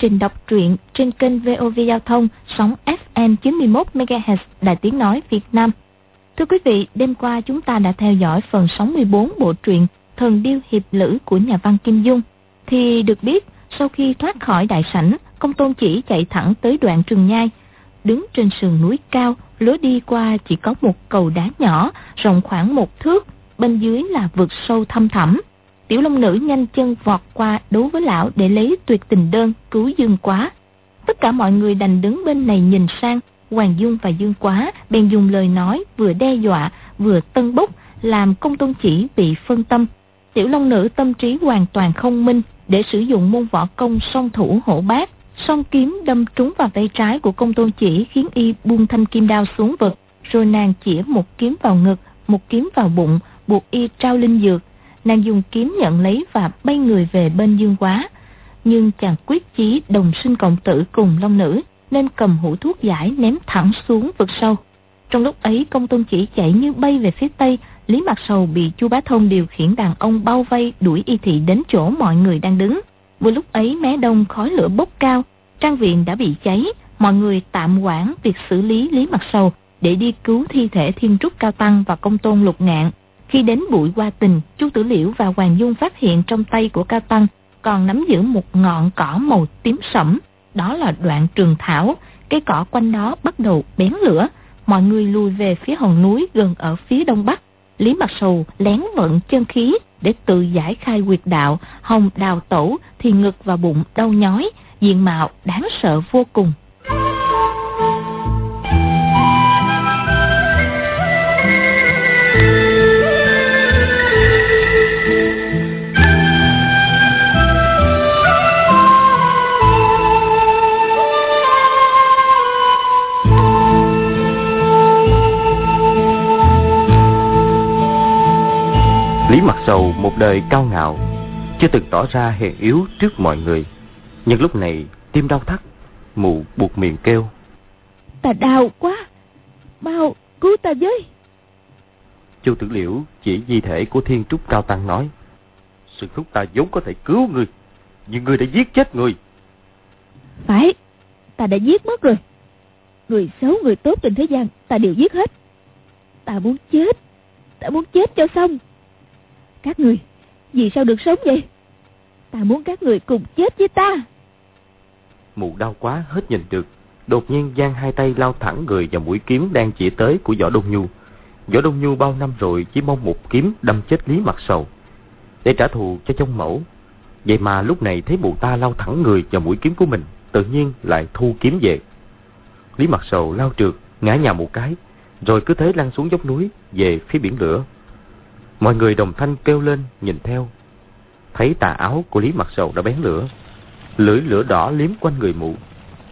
trình đọc truyện trên kênh VOV Giao thông sóng FM 91 MHz Đài Tiếng nói Việt Nam. Thưa quý vị, đêm qua chúng ta đã theo dõi phần 64 bộ truyện Thần điêu hiệp lữ của nhà văn Kim Dung. Thì được biết, sau khi thoát khỏi đại sảnh, công tôn chỉ chạy thẳng tới đoạn trường nhai. Đứng trên sườn núi cao, lối đi qua chỉ có một cầu đá nhỏ, rộng khoảng một thước, bên dưới là vực sâu thăm thẳm Tiểu Long Nữ nhanh chân vọt qua đấu với lão để lấy tuyệt tình đơn cứu Dương Quá. Tất cả mọi người đành đứng bên này nhìn sang, Hoàng Dung và Dương Quá bèn dùng lời nói vừa đe dọa vừa tân bốc làm công tôn chỉ bị phân tâm. Tiểu Long Nữ tâm trí hoàn toàn không minh để sử dụng môn võ công song thủ hổ bát. Song kiếm đâm trúng vào tay trái của công tôn chỉ khiến y buông thanh kim đao xuống vực. Rồi nàng chĩa một kiếm vào ngực, một kiếm vào bụng, buộc y trao linh dược nàng dùng kiếm nhận lấy và bay người về bên dương quá. Nhưng chàng quyết chí đồng sinh cộng tử cùng long nữ, nên cầm hũ thuốc giải ném thẳng xuống vực sâu. Trong lúc ấy công tôn chỉ chạy như bay về phía tây, Lý Mạc Sầu bị chu Bá Thông điều khiển đàn ông bao vây đuổi y thị đến chỗ mọi người đang đứng. Vừa lúc ấy mé đông khói lửa bốc cao, trang viện đã bị cháy, mọi người tạm quản việc xử lý Lý Mạc Sầu để đi cứu thi thể thiên trúc cao tăng và công tôn lục ngạn. Khi đến bụi hoa tình, Chu Tử Liễu và Hoàng Dung phát hiện trong tay của Cao Tăng còn nắm giữ một ngọn cỏ màu tím sẫm. Đó là đoạn trường thảo, cây cỏ quanh đó bắt đầu bén lửa. Mọi người lùi về phía hòn núi gần ở phía đông bắc. Lý Mặc Sầu lén vận chân khí để tự giải khai quyệt đạo, hồng đào tổ thì ngực và bụng đau nhói, diện mạo đáng sợ vô cùng. Lý Mặt Sầu một đời cao ngạo, chưa từng tỏ ra hèn yếu trước mọi người. Nhưng lúc này tim đau thắt, mụ buộc miệng kêu. Ta đau quá, mau cứu ta với. Chu Tử Liễu chỉ di thể của Thiên Trúc Cao Tăng nói. Sư thúc ta vốn có thể cứu người, nhưng người đã giết chết người. Phải, ta đã giết mất rồi. Người xấu, người tốt trên thế gian, ta đều giết hết. Ta muốn chết, ta muốn chết cho xong. Các người, vì sao được sống vậy? Ta muốn các người cùng chết với ta. Mụ đau quá hết nhìn được. Đột nhiên giang hai tay lao thẳng người vào mũi kiếm đang chỉ tới của Võ Đông Nhu. Võ Đông Nhu bao năm rồi chỉ mong một kiếm đâm chết Lý Mặt Sầu. Để trả thù cho trong mẫu. Vậy mà lúc này thấy mụ ta lao thẳng người vào mũi kiếm của mình. Tự nhiên lại thu kiếm về. Lý Mặt Sầu lao trượt, ngã nhào một cái. Rồi cứ thế lăn xuống dốc núi về phía biển lửa Mọi người đồng thanh kêu lên nhìn theo. Thấy tà áo của Lý Mặt Sầu đã bén lửa. Lưỡi lửa đỏ liếm quanh người mụ.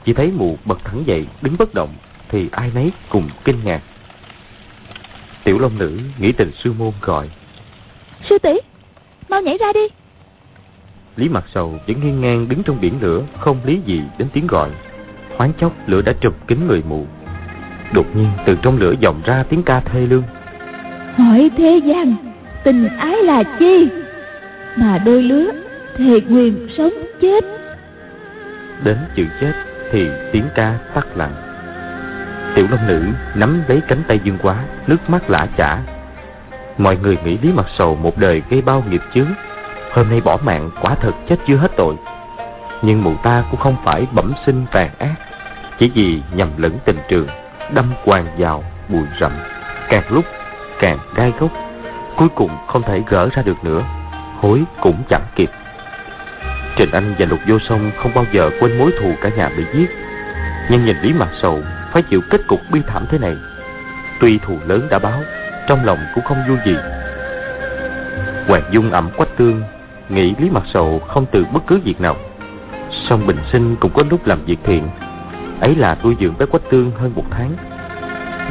Chỉ thấy mụ bật thẳng dậy, đứng bất động, thì ai nấy cùng kinh ngạc. Tiểu Long Nữ nghĩ tình sư môn gọi. Sư tỷ, mau nhảy ra đi. Lý Mặt Sầu vẫn nghiêng ngang đứng trong biển lửa, không lý gì đến tiếng gọi. Hoáng chốc lửa đã trùm kín người mụ. Đột nhiên từ trong lửa vọng ra tiếng ca thê lương. Hỏi thế gian tình ái là chi? Mà đôi lứa, thề nguyện sống chết. Đến chữ chết thì tiếng ca tắt lặng. Tiểu long nữ nắm lấy cánh tay dương quá, nước mắt lã chả. Mọi người nghĩ lý mặt sầu một đời gây bao nghiệp chướng. Hôm nay bỏ mạng quả thật chết chưa hết tội. Nhưng mụ ta cũng không phải bẩm sinh tàn ác. Chỉ vì nhầm lẫn tình trường, đâm quàng vào bụi rậm. Càng lúc, càng gai góc cuối cùng không thể gỡ ra được nữa. Hối cũng chẳng kịp. Trình Anh và Lục Vô Song không bao giờ quên mối thù cả nhà bị giết. Nhưng nhìn Lý Mặt Sầu, phải chịu kết cục bi thảm thế này. Tuy thù lớn đã báo, Trong lòng cũng không vui gì. Hoàng Dung ẩm quách tương, Nghĩ Lý Mặt Sầu không từ bất cứ việc nào. Song Bình Sinh cũng có lúc làm việc thiện. Ấy là tôi dưỡng bé quách tương hơn một tháng.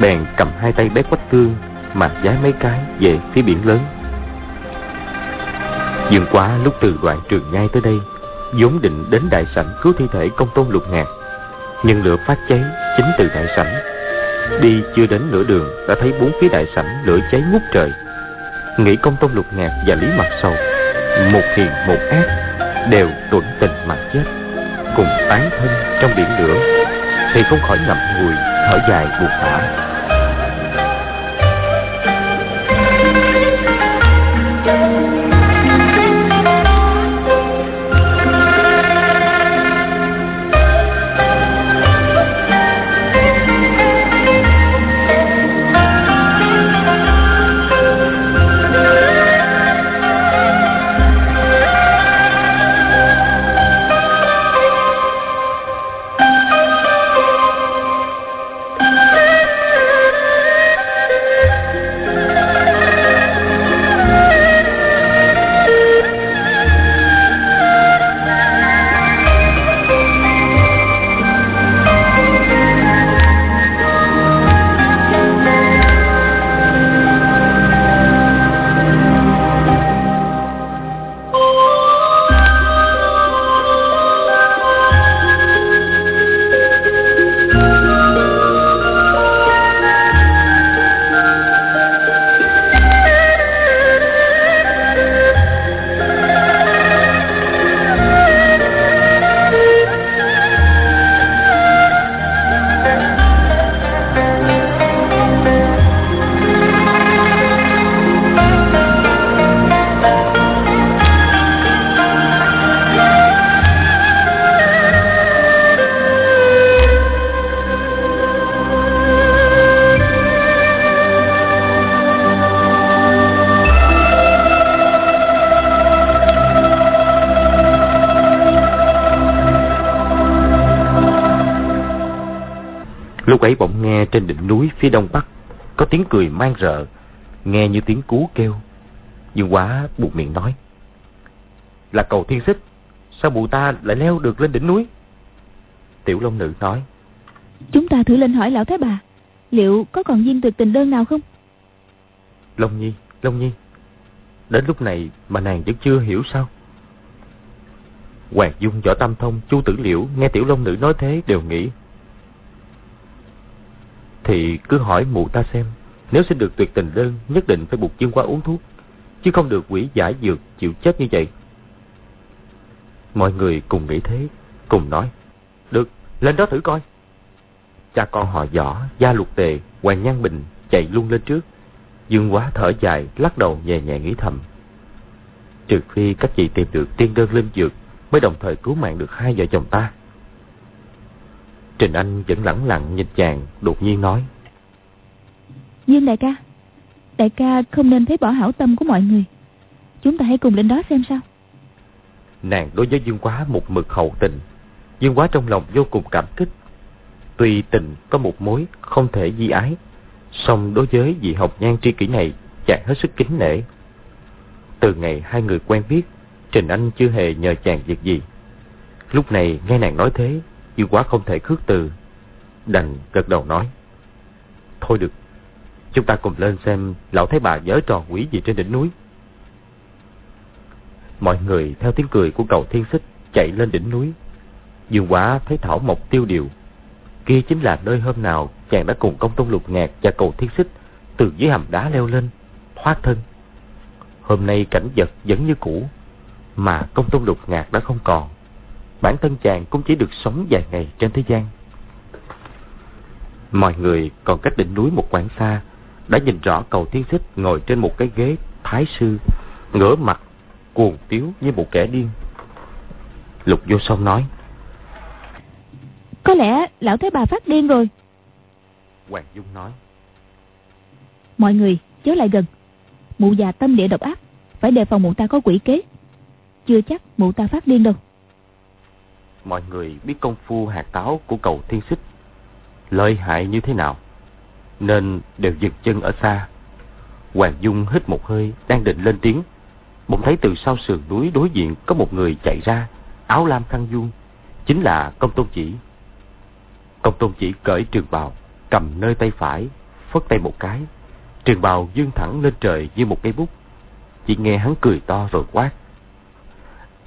Bèn cầm hai tay bé quách tương mà giái mấy cái về phía biển lớn. Dương quá lúc từ đoạn trường nhai tới đây, vốn định đến đại sảnh cứu thi thể công tôn lục ngạc, nhưng lửa phát cháy chính từ đại sảnh. Đi chưa đến nửa đường đã thấy bốn phía đại sảnh lửa cháy ngút trời. Nghĩ công tôn lục ngạc và lý mặt sầu, một hiền một ác, đều tuẫn tình mà chết, cùng tán thân trong biển lửa, thì không khỏi ngậm ngùi, thở dài buồn bã. Phía đông bắc Có tiếng cười mang rợ Nghe như tiếng cú kêu. Dương quá buộc miệng nói Là cầu thiên xích Sao mụ ta lại leo được lên đỉnh núi? Tiểu Long Nữ nói Chúng ta thử lên hỏi lão Thái Bà Liệu có còn viên tuyệt tình đơn nào không? Long Nhi Long Nhi Đến lúc này mà nàng vẫn chưa hiểu sao? Hoàng Dung, Võ Tam Thông, Chu Tử Liễu nghe Tiểu Long Nữ nói thế đều nghĩ thì cứ hỏi mụ ta xem. Nếu xin được tuyệt tình đơn Nhất định phải buộc dương quá uống thuốc Chứ không được quỷ giải dược chịu chết như vậy. Mọi người cùng nghĩ thế Cùng nói Được, lên đó thử coi. Cha con họ võ, gia lục tề Hoàng Nhan Bình chạy luôn lên trước. Dương quá thở dài Lắc đầu nhẹ nhẹ nghĩ thầm. Trừ khi các chị tìm được tiên đơn linh dược Mới đồng thời cứu mạng được hai vợ chồng ta. Trình Anh vẫn lẳng lặng nhìn chàng, đột nhiên nói. Dương đại ca, đại ca không nên thấy bỏ hảo tâm của mọi người. Chúng ta hãy cùng lên đó xem sao. Nàng đối với Dương Quá một mực hậu tình. Dương Quá trong lòng vô cùng cảm kích. Tuy tình có một mối không thể di ái, song đối với vị học nhan tri kỷ này chàng hết sức kính nể. Từ ngày hai người quen biết, Trình Anh chưa hề nhờ chàng việc gì. Lúc này nghe nàng nói thế, Dương quá không thể khước từ. Đành gật đầu nói. Thôi được, Chúng ta cùng lên xem Lão thấy bà nhớ trò quỷ gì trên đỉnh núi. Mọi người theo tiếng cười của cầu thiên xích Chạy lên đỉnh núi. Dương quá thấy thảo mộc tiêu điều. Kia chính là nơi hôm nào Chàng đã cùng công tôn lục ngạc và cầu thiên xích Từ dưới hầm đá leo lên, Thoát thân. Hôm nay cảnh vật vẫn như cũ, Mà công tôn lục ngạc đã không còn bản thân chàng cũng chỉ được sống vài ngày trên thế gian. Mọi người còn cách đỉnh núi một quãng xa, đã nhìn rõ cầu thiên xích ngồi trên một cái ghế thái sư, ngửa mặt, cuồng tiếu như một kẻ điên. Lục vô song nói. Có lẽ lão thấy bà phát điên rồi. Hoàng Dung nói. Mọi người chớ lại gần. Mụ già tâm địa độc ác, phải đề phòng mụ ta có quỷ kế. Chưa chắc mụ ta phát điên đâu mọi người biết công phu hạt táo của cầu thiên xích lợi hại như thế nào nên đều dừng chân ở xa. Hoàng dung hít một hơi đang định lên tiếng bỗng thấy từ sau sườn núi đối diện có một người chạy ra áo lam khăn vuông chính là công tôn chỉ. Công tôn chỉ cởi trường bào cầm nơi tay phải phất tay một cái trường bào dương thẳng lên trời như một cây bút. Chỉ nghe hắn cười to rồi quát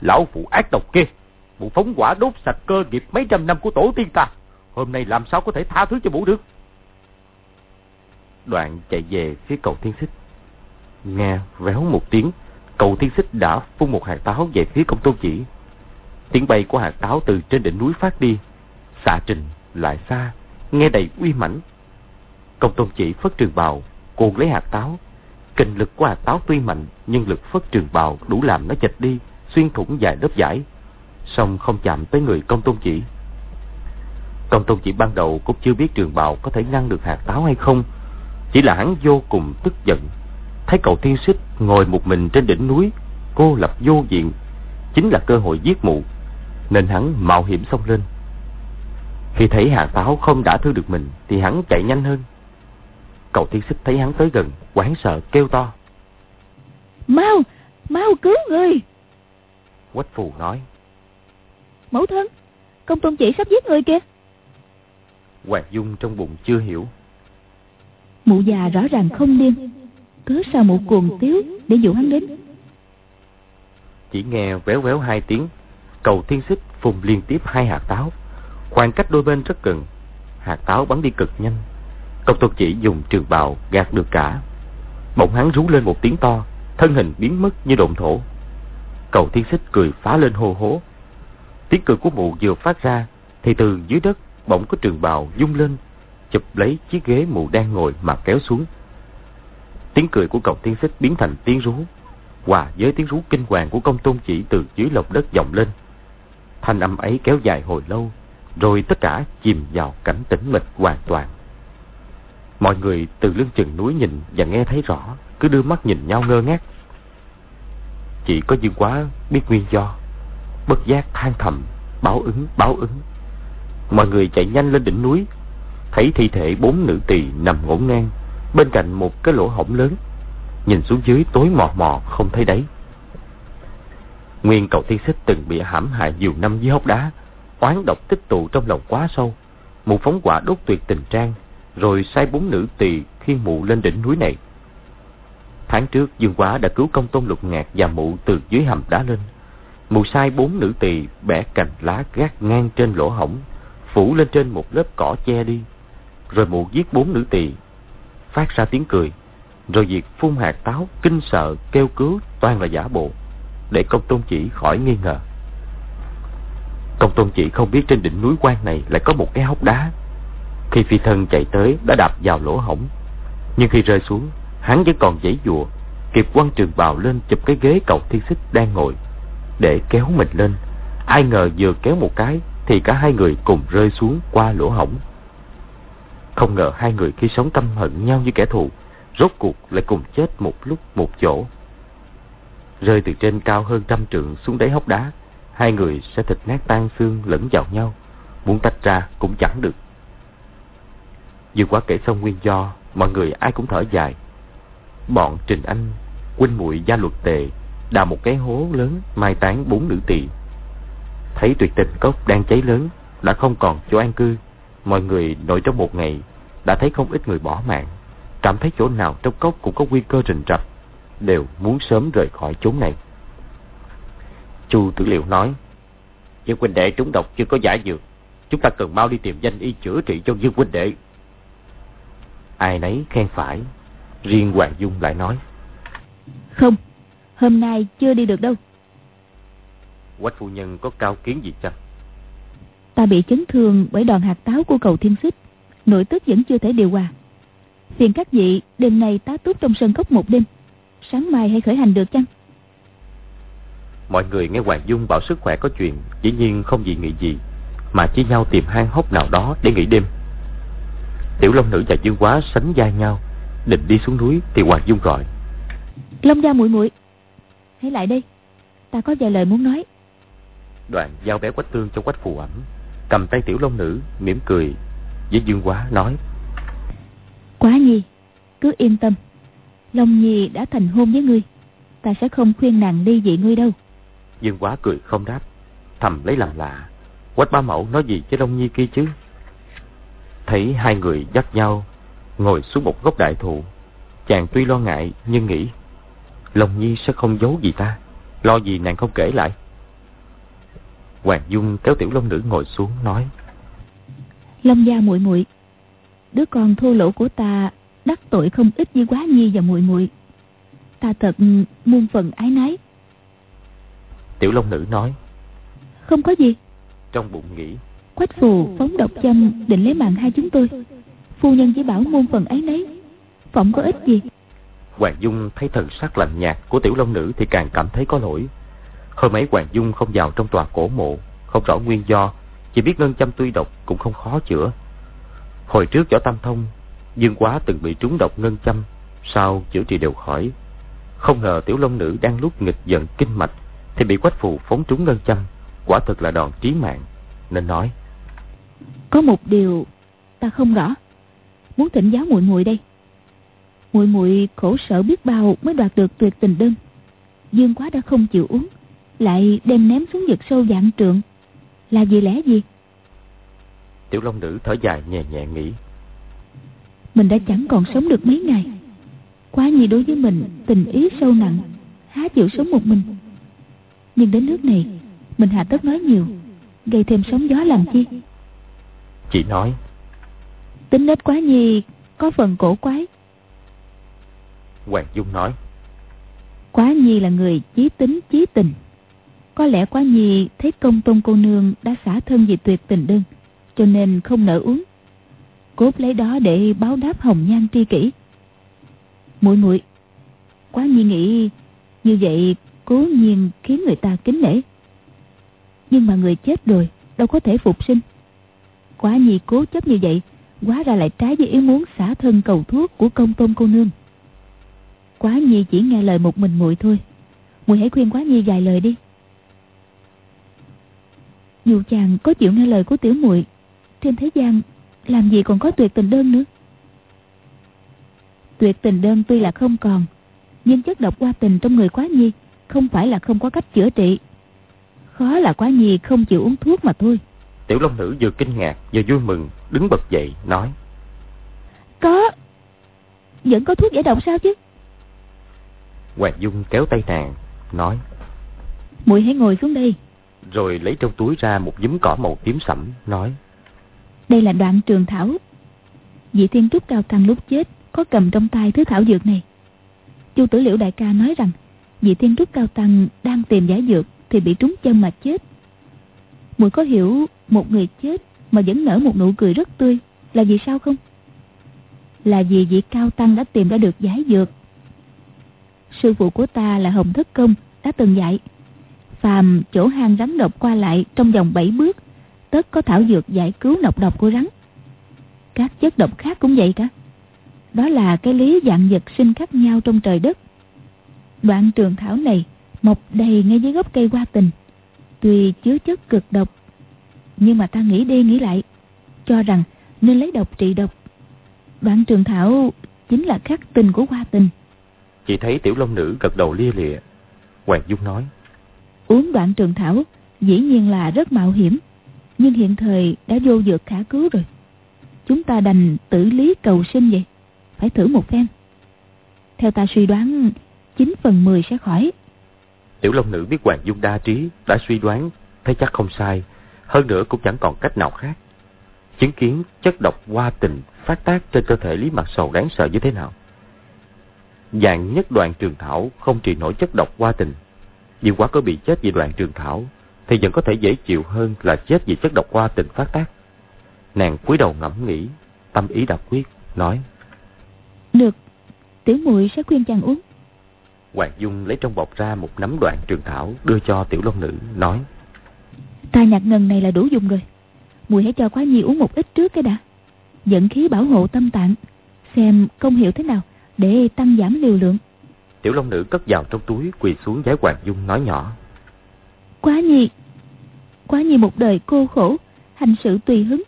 Lão phụ ác độc kia, bụ phóng quả đốt sạch cơ nghiệp mấy trăm năm của tổ tiên ta. Hôm nay làm sao có thể tha thứ cho mụ được? Đoạn chạy về phía cầu thiên xích. Nghe véo một tiếng, cầu thiên xích đã phun một hạt táo về phía công tôn chỉ. Tiếng bay của hạt táo từ trên đỉnh núi phát đi, xạ trình lại xa, nghe đầy uy mãnh. Công tôn chỉ phất trường bào, cuồng lấy hạt táo. Kinh lực của hạt táo tuy mạnh, nhưng lực phất trường bào đủ làm nó chạch đi, xuyên thủng dài lớp giải, song không chạm tới người công tôn chỉ. Công tôn chỉ ban đầu cũng chưa biết trường bào có thể ngăn được hạt táo hay không, chỉ là hắn vô cùng tức giận, thấy cậu thiên xích ngồi một mình trên đỉnh núi, cô lập vô diện, chính là cơ hội giết mụ, nên hắn mạo hiểm xông lên. Khi thấy hạt táo không đã thương được mình, thì hắn chạy nhanh hơn. Cậu thiên xích thấy hắn tới gần, quán sợ kêu to. Mau, mau cứu người. Quách phù nói. Mẫu thân, công tôn chỉ sắp giết người kìa. Hoàng Dung trong bụng chưa hiểu. Mụ già rõ ràng không điên. Cớ sao mụ cuồng tiếu để dụ hắn đến. Chỉ nghe véo véo hai tiếng, cầu thiên xích phùng liên tiếp hai hạt táo. Khoảng cách đôi bên rất gần, hạt táo bắn đi cực nhanh. Công tôn chỉ dùng trường bào gạt được cả. Bỗng hắn rú lên một tiếng to, thân hình biến mất như độn thổ. Cầu thiên xích cười phá lên hô hố. Tiếng cười của mụ vừa phát ra, thì từ dưới đất bỗng có trường bào dung lên, chụp lấy chiếc ghế mụ đang ngồi mà kéo xuống. Tiếng cười của cậu tiên xích biến thành tiếng rú, hòa với tiếng rú kinh hoàng của công tôn chỉ từ dưới lòng đất vọng lên. Thanh âm ấy kéo dài hồi lâu, rồi tất cả chìm vào cảnh tĩnh mịch hoàn toàn. Mọi người từ lưng chừng núi nhìn và nghe thấy rõ, cứ đưa mắt nhìn nhau ngơ ngác. Chỉ có Dương Quá biết nguyên do, bất giác than thầm, báo ứng, báo ứng. Mọi người chạy nhanh lên đỉnh núi, thấy thi thể bốn nữ tỳ nằm ngổn ngang bên cạnh một cái lỗ hổng lớn. Nhìn xuống dưới tối mò mò không thấy đấy Nguyên cầu tiên xích từng bị hãm hại nhiều năm dưới hốc đá, oán độc tích tụ trong lòng quá sâu. Mụ phóng quả đốt tuyệt tình trang, rồi sai bốn nữ tỳ khi mụ lên đỉnh núi này. Tháng trước Dương Quá đã cứu công tôn lục ngạc và mụ từ dưới hầm đá lên mù sai bốn nữ tỳ bẻ cành lá gác ngang trên lỗ hổng, phủ lên trên một lớp cỏ che đi. Rồi mụ giết bốn nữ tỳ phát ra tiếng cười. Rồi việc phun hạt táo, kinh sợ, kêu cứu toàn là giả bộ, để công tôn chỉ khỏi nghi ngờ. Công tôn chỉ không biết trên đỉnh núi quan này lại có một cái hốc đá. Khi phi thân chạy tới đã đạp vào lỗ hổng. Nhưng khi rơi xuống, hắn vẫn còn giãy dùa kịp quăng trường bào lên chụp cái ghế cầu thiên xích đang ngồi, để kéo mình lên. Ai ngờ vừa kéo một cái, thì cả hai người cùng rơi xuống qua lỗ hổng. Không ngờ hai người khi sống tâm hận nhau như kẻ thù, rốt cuộc lại cùng chết một lúc một chỗ. Rơi từ trên cao hơn trăm trượng xuống đáy hốc đá, hai người sẽ thịt nát tan xương lẫn vào nhau, muốn tách ra cũng chẳng được. Vừa quá kể xong nguyên do, mọi người ai cũng thở dài. Bọn Trình Anh, huynh muội gia luật tề, đào một cái hố lớn mai táng bốn nữ tỳ. Thấy tuyệt tình cốc đang cháy lớn, đã không còn chỗ an cư, mọi người nội trong một ngày đã thấy không ít người bỏ mạng. Cảm thấy chỗ nào trong cốc cũng có nguy cơ rình rập, đều muốn sớm rời khỏi chốn này. Chu Tử Liệu nói, Dương huynh đệ trúng độc chưa có giải dược, chúng ta cần mau đi tìm danh y chữa trị cho Dương huynh đệ. Ai nấy khen phải, riêng Hoàng Dung lại nói. Không, hôm nay chưa đi được đâu. Quách phu nhân có cao kiến gì chăng? Ta bị chấn thương bởi đòn hạt táo của cầu thiên xích, nội tức vẫn chưa thể điều hòa. Phiền các vị đêm nay tá túc trong sân cốc một đêm, sáng mai hãy khởi hành được chăng? Mọi người nghe Hoàng Dung bảo sức khỏe có chuyện, dĩ nhiên không gì nghĩ gì, mà chỉ nhau tìm hang hốc nào đó để nghỉ đêm. Tiểu Long Nữ và Dương Quá sánh vai nhau, định đi xuống núi thì Hoàng Dung gọi. Long gia muội muội, hãy lại đây, ta có vài lời muốn nói. Đoàn giao bé quách tương cho quách phù ẩm, cầm tay Tiểu Long Nữ, mỉm cười với Dương Quá nói. Quá nhi, cứ yên tâm, Long Nhi đã thành hôn với ngươi, ta sẽ không khuyên nàng ly dị ngươi đâu. Dương Quá cười không đáp, thầm lấy làm lạ. Quách ba mẫu nói gì với Long Nhi kia chứ? Thấy hai người dắt nhau, ngồi xuống một gốc đại thụ. Chàng tuy lo ngại, nhưng nghĩ, Long Nhi sẽ không giấu gì ta. Lo gì nàng không kể lại. Hoàng Dung kéo tiểu long nữ ngồi xuống nói. Long gia muội muội Đứa con thô lỗ của ta đắc tội không ít với quá nhi và muội muội. Ta thật muôn phần ái nái Tiểu Long Nữ nói. Không có gì. Trong bụng nghĩ. Quách phù phóng độc châm định lấy mạng hai chúng tôi. Phu nhân chỉ bảo muôn phần ấy nấy Phỏng có ích gì Hoàng Dung thấy thần sắc lạnh nhạt của Tiểu Long Nữ thì càng cảm thấy có lỗi. Hôm ấy Hoàng Dung không vào trong tòa cổ mộ, Không rõ nguyên do, Chỉ biết ngân châm tuy độc cũng không khó chữa. Hồi trước võ Tam Thông, Dương Quá từng bị trúng độc ngân châm, Sau chữa trị đều khỏi. Không ngờ Tiểu Long Nữ đang lúc nghịch giận kinh mạch Thì bị quách phù phóng trúng ngân châm, Quả thật là đòn trí mạng, Nên nói. Có một điều ta không rõ. Muốn thỉnh giáo muội muội đây muội muội khổ sở biết bao mới đoạt được tuyệt tình đơn. Dương quá đã không chịu uống lại đem ném xuống vực sâu dạng trượng. Là vì lẽ gì? Tiểu long nữ thở dài nhẹ nhẹ nghĩ. Mình đã chẳng còn sống được mấy ngày. Quá nhi đối với mình tình ý sâu nặng há chịu sống một mình. Nhưng đến nước này mình hạ tất nói nhiều gây thêm sóng gió làm chi? Chị nói. Tính nết quá nhi có phần cổ quái Hoàng Dung nói. Quá Nhi là người chí tính chí tình. Có lẽ Quá Nhi thấy công tôn cô nương đã xả thân vì tuyệt tình đơn, Cho nên không nỡ uống. Cốt lấy đó để báo đáp hồng nhan tri kỷ. Muội muội, Quá Nhi nghĩ như vậy cố nhiên khiến người ta kính nể. Nhưng mà người chết rồi, đâu có thể phục sinh. Quá Nhi cố chấp như vậy Quá ra lại trái với ý muốn xả thân cầu thuốc của công tôn cô nương. Quá Nhi chỉ nghe lời một mình muội thôi. Muội hãy khuyên Quá Nhi vài lời đi. Dù chàng có chịu nghe lời của tiểu muội Trên thế gian Làm gì còn có tuyệt tình đơn nữa? Tuyệt tình đơn tuy là không còn Nhưng chất độc qua tình trong người Quá Nhi Không phải là không có cách chữa trị. Khó là Quá Nhi không chịu uống thuốc mà thôi. Tiểu Long Nữ vừa kinh ngạc vừa vui mừng Đứng bật dậy nói. Có Vẫn có thuốc giải độc sao chứ Hoàng Dung kéo tay nàng, nói muội hãy ngồi xuống đây. Rồi lấy trong túi ra một giấm cỏ màu tím sẫm, nói Đây là đoạn trường thảo. Vị thiên trúc cao tăng lúc chết Có cầm trong tay thứ thảo dược này. Chu tử liễu đại ca nói rằng Vị thiên trúc cao tăng đang tìm giải dược Thì bị trúng chân mà chết. Muội có hiểu một người chết Mà vẫn nở một nụ cười rất tươi Là vì sao không? Là vì vị cao tăng đã tìm ra được giải dược sư phụ của ta là Hồng Thất Công, đã từng dạy. Phàm chỗ hang rắn độc qua lại trong vòng 7 bước, tất có thảo dược giải cứu nọc độc của rắn. Các chất độc khác cũng vậy cả. Đó là cái lý dạng vật sinh khác nhau trong trời đất. Đoạn trường thảo này mọc đầy ngay dưới gốc cây hoa tình, tuy chứa chất cực độc. Nhưng mà ta nghĩ đi nghĩ lại, cho rằng nên lấy độc trị độc. Đoạn trường thảo chính là khắc tình của hoa tình chỉ thấy tiểu long nữ gật đầu lia lịa. Hoàng Dung nói. Uống đoạn trường thảo dĩ nhiên là rất mạo hiểm. Nhưng hiện thời đã vô dược khả cứu rồi. Chúng ta đành tử lý cầu sinh vậy. Phải thử một phen. Theo ta suy đoán 9 phần 10 sẽ khỏi. Tiểu Long Nữ biết Hoàng Dung đa trí, đã suy đoán, thấy chắc không sai. Hơn nữa cũng chẳng còn cách nào khác. Chứng kiến chất độc hoa tình phát tác trên cơ thể Lý Mặt Sầu đáng sợ như thế nào. Dạng nhất đoạn trường thảo không trị nổi chất độc qua tình. Nhưng quá có bị chết vì đoạn trường thảo thì vẫn có thể dễ chịu hơn là chết vì chất độc qua tình phát tác. Nàng cúi đầu ngẫm nghĩ, tâm ý đã quyết, nói. Được, tiểu muội sẽ khuyên chàng uống. Hoàng Dung lấy trong bọc ra một nắm đoạn trường thảo đưa cho tiểu long nữ, nói. Ta nhặt ngần này là đủ dùng rồi. Mùi hãy cho quá nhi uống một ít trước cái đã. Dẫn khí bảo hộ tâm tạng, xem công hiệu thế nào để tăng giảm liều lượng. Tiểu long nữ cất vào trong túi quỳ xuống giái hoàng dung nói nhỏ. Quá nhi quá nhi một đời cô khổ hành sự tùy hứng.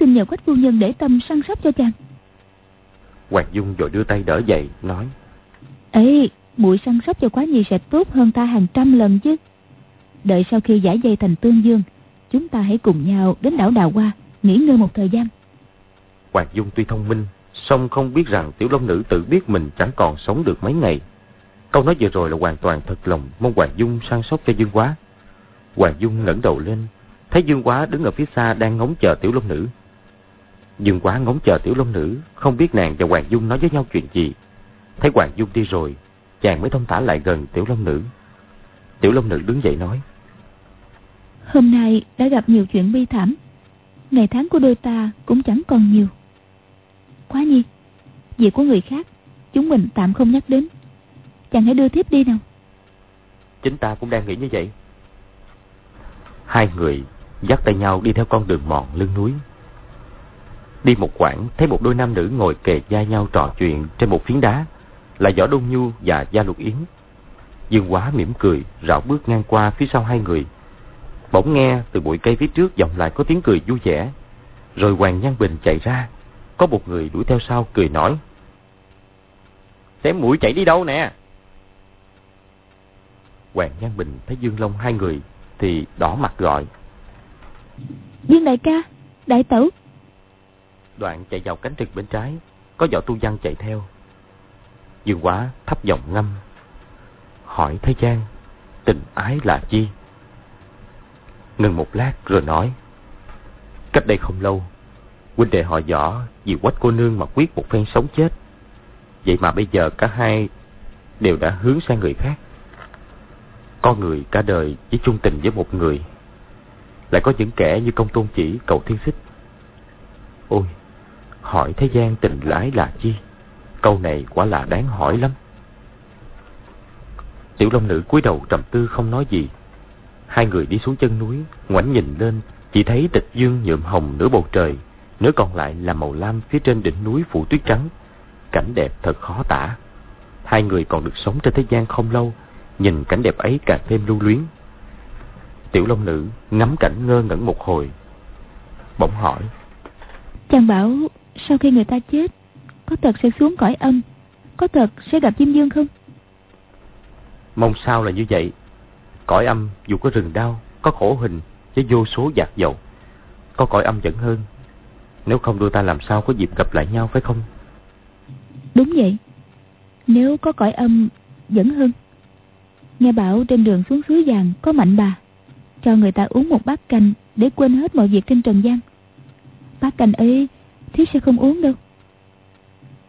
Xin nhờ quách phu nhân để tâm săn sóc cho chàng. Hoàng dung rồi đưa tay đỡ dậy nói. Ấy muội săn sóc cho quá nhi sẽ tốt hơn ta hàng trăm lần chứ. Đợi sau khi giải dây thành tương dương chúng ta hãy cùng nhau đến đảo đào hoa nghỉ ngơi một thời gian. Hoàng dung tuy thông minh song không biết rằng tiểu long nữ tự biết mình chẳng còn sống được mấy ngày câu nói vừa rồi là hoàn toàn thật lòng mong hoàng dung săn sóc cho dương quá Hoàng Dung ngẩng đầu lên, thấy Dương Quá đứng ở phía xa đang ngóng chờ Tiểu Long Nữ. Dương Quá ngóng chờ Tiểu Long Nữ, không biết nàng và Hoàng Dung nói với nhau chuyện gì. Thấy Hoàng Dung đi rồi, chàng mới thông thả lại gần Tiểu Long Nữ. Tiểu Long Nữ đứng dậy nói. Hôm nay đã gặp nhiều chuyện bi thảm. Ngày tháng của đôi ta cũng chẳng còn nhiều. Quá nhi, việc của người khác, chúng mình tạm không nhắc đến. Chàng hãy đưa thiếp đi nào. Chính ta cũng đang nghĩ như vậy. Hai người dắt tay nhau đi theo con đường mòn lưng núi. Đi một quãng, thấy một đôi nam nữ ngồi kề vai nhau trò chuyện trên một phiến đá, là Võ Đông Nhu và Gia Lục Yến. Dương Quá mỉm cười, rảo bước ngang qua phía sau hai người. Bỗng nghe từ bụi cây phía trước vọng lại có tiếng cười vui vẻ. Rồi Hoàng Nhan Bình chạy ra, có một người đuổi theo sau cười nói. Xem mũi chạy đi đâu nè? Hoàng Nhan Bình thấy Dương Long hai người thì đỏ mặt gọi. Dương đại ca, đại tẩu. Đoạn chạy vào cánh rừng bên trái, có võ tu văn chạy theo. Dương Quá thấp giọng ngâm. Hỏi thế gian, tình ái là chi? Ngừng một lát rồi nói. Cách đây không lâu, huynh đệ họ võ vì quách cô nương mà quyết một phen sống chết. Vậy mà bây giờ cả hai đều đã hướng sang người khác. Con người cả đời chỉ chung tình với một người. Lại có những kẻ như công tôn chỉ cầu thiên xích. Ôi, hỏi thế gian tình lái là chi? Câu này quả là đáng hỏi lắm. Tiểu Long Nữ cúi đầu trầm tư không nói gì. Hai người đi xuống chân núi, ngoảnh nhìn lên, chỉ thấy tịch dương nhuộm hồng nửa bầu trời, nửa còn lại là màu lam phía trên đỉnh núi phủ tuyết trắng. Cảnh đẹp thật khó tả. Hai người còn được sống trên thế gian không lâu, nhìn cảnh đẹp ấy càng thêm lưu luyến. Tiểu Long Nữ ngắm cảnh ngơ ngẩn một hồi, bỗng hỏi. Chàng bảo sau khi người ta chết, có thật sẽ xuống cõi âm, có thật sẽ gặp chim dương không? Mong sao là như vậy. Cõi âm dù có rừng đau, có khổ hình với vô số giặc dầu, có cõi âm vẫn hơn. Nếu không đôi ta làm sao có dịp gặp lại nhau phải không? Đúng vậy. Nếu có cõi âm vẫn hơn. Nghe bảo trên đường xuống suối vàng có mạnh bà. Cho người ta uống một bát canh Để quên hết mọi việc trên trần gian. Bát canh ấy Thiếp sẽ không uống đâu.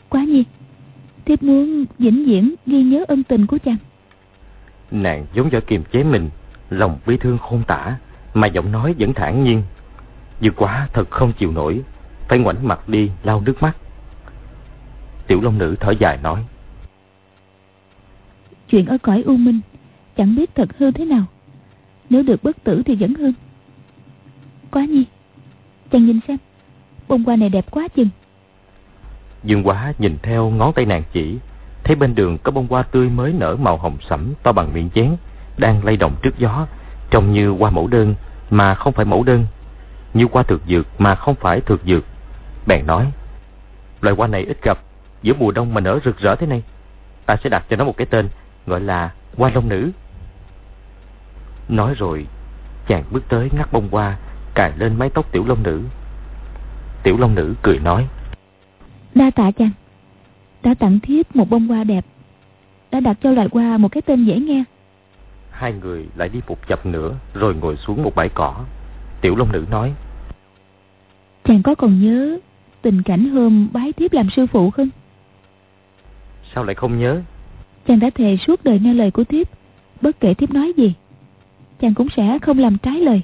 Quá nhi. Thiếp muốn vĩnh viễn ghi nhớ ân tình của chàng. Nàng giống võ kiềm chế mình Lòng bi thương khôn tả Mà giọng nói vẫn thản nhiên. Dư quá thật không chịu nổi Phải ngoảnh mặt đi lau nước mắt. Tiểu Long Nữ thở dài nói Chuyện ở cõi U Minh Chẳng biết thật hư thế nào. Nếu được bất tử thì vẫn hơn Quá nhi Chàng nhìn xem Bông hoa này đẹp quá chừng. Dương quá nhìn theo ngón tay nàng chỉ Thấy bên đường có bông hoa tươi mới nở màu hồng sẫm to bằng miệng chén Đang lay động trước gió Trông như hoa mẫu đơn Mà không phải mẫu đơn Như hoa thực dược mà không phải thực dược Bèn nói Loài hoa này ít gặp Giữa mùa đông mà nở rực rỡ thế này Ta sẽ đặt cho nó một cái tên Gọi là hoa long nữ. Nói rồi Chàng bước tới ngắt bông hoa Cài lên mái tóc tiểu long nữ. Tiểu long nữ cười nói Đa tạ chàng Đã tặng thiếp một bông hoa đẹp Đã đặt cho loài hoa một cái tên dễ nghe. Hai người lại đi một chập nữa Rồi ngồi xuống một bãi cỏ. Tiểu long nữ nói Chàng có còn nhớ Tình cảnh hôm bái thiếp làm sư phụ không Sao lại không nhớ Chàng đã thề suốt đời nghe lời của thiếp Bất kể thiếp nói gì chàng cũng sẽ không làm trái lời.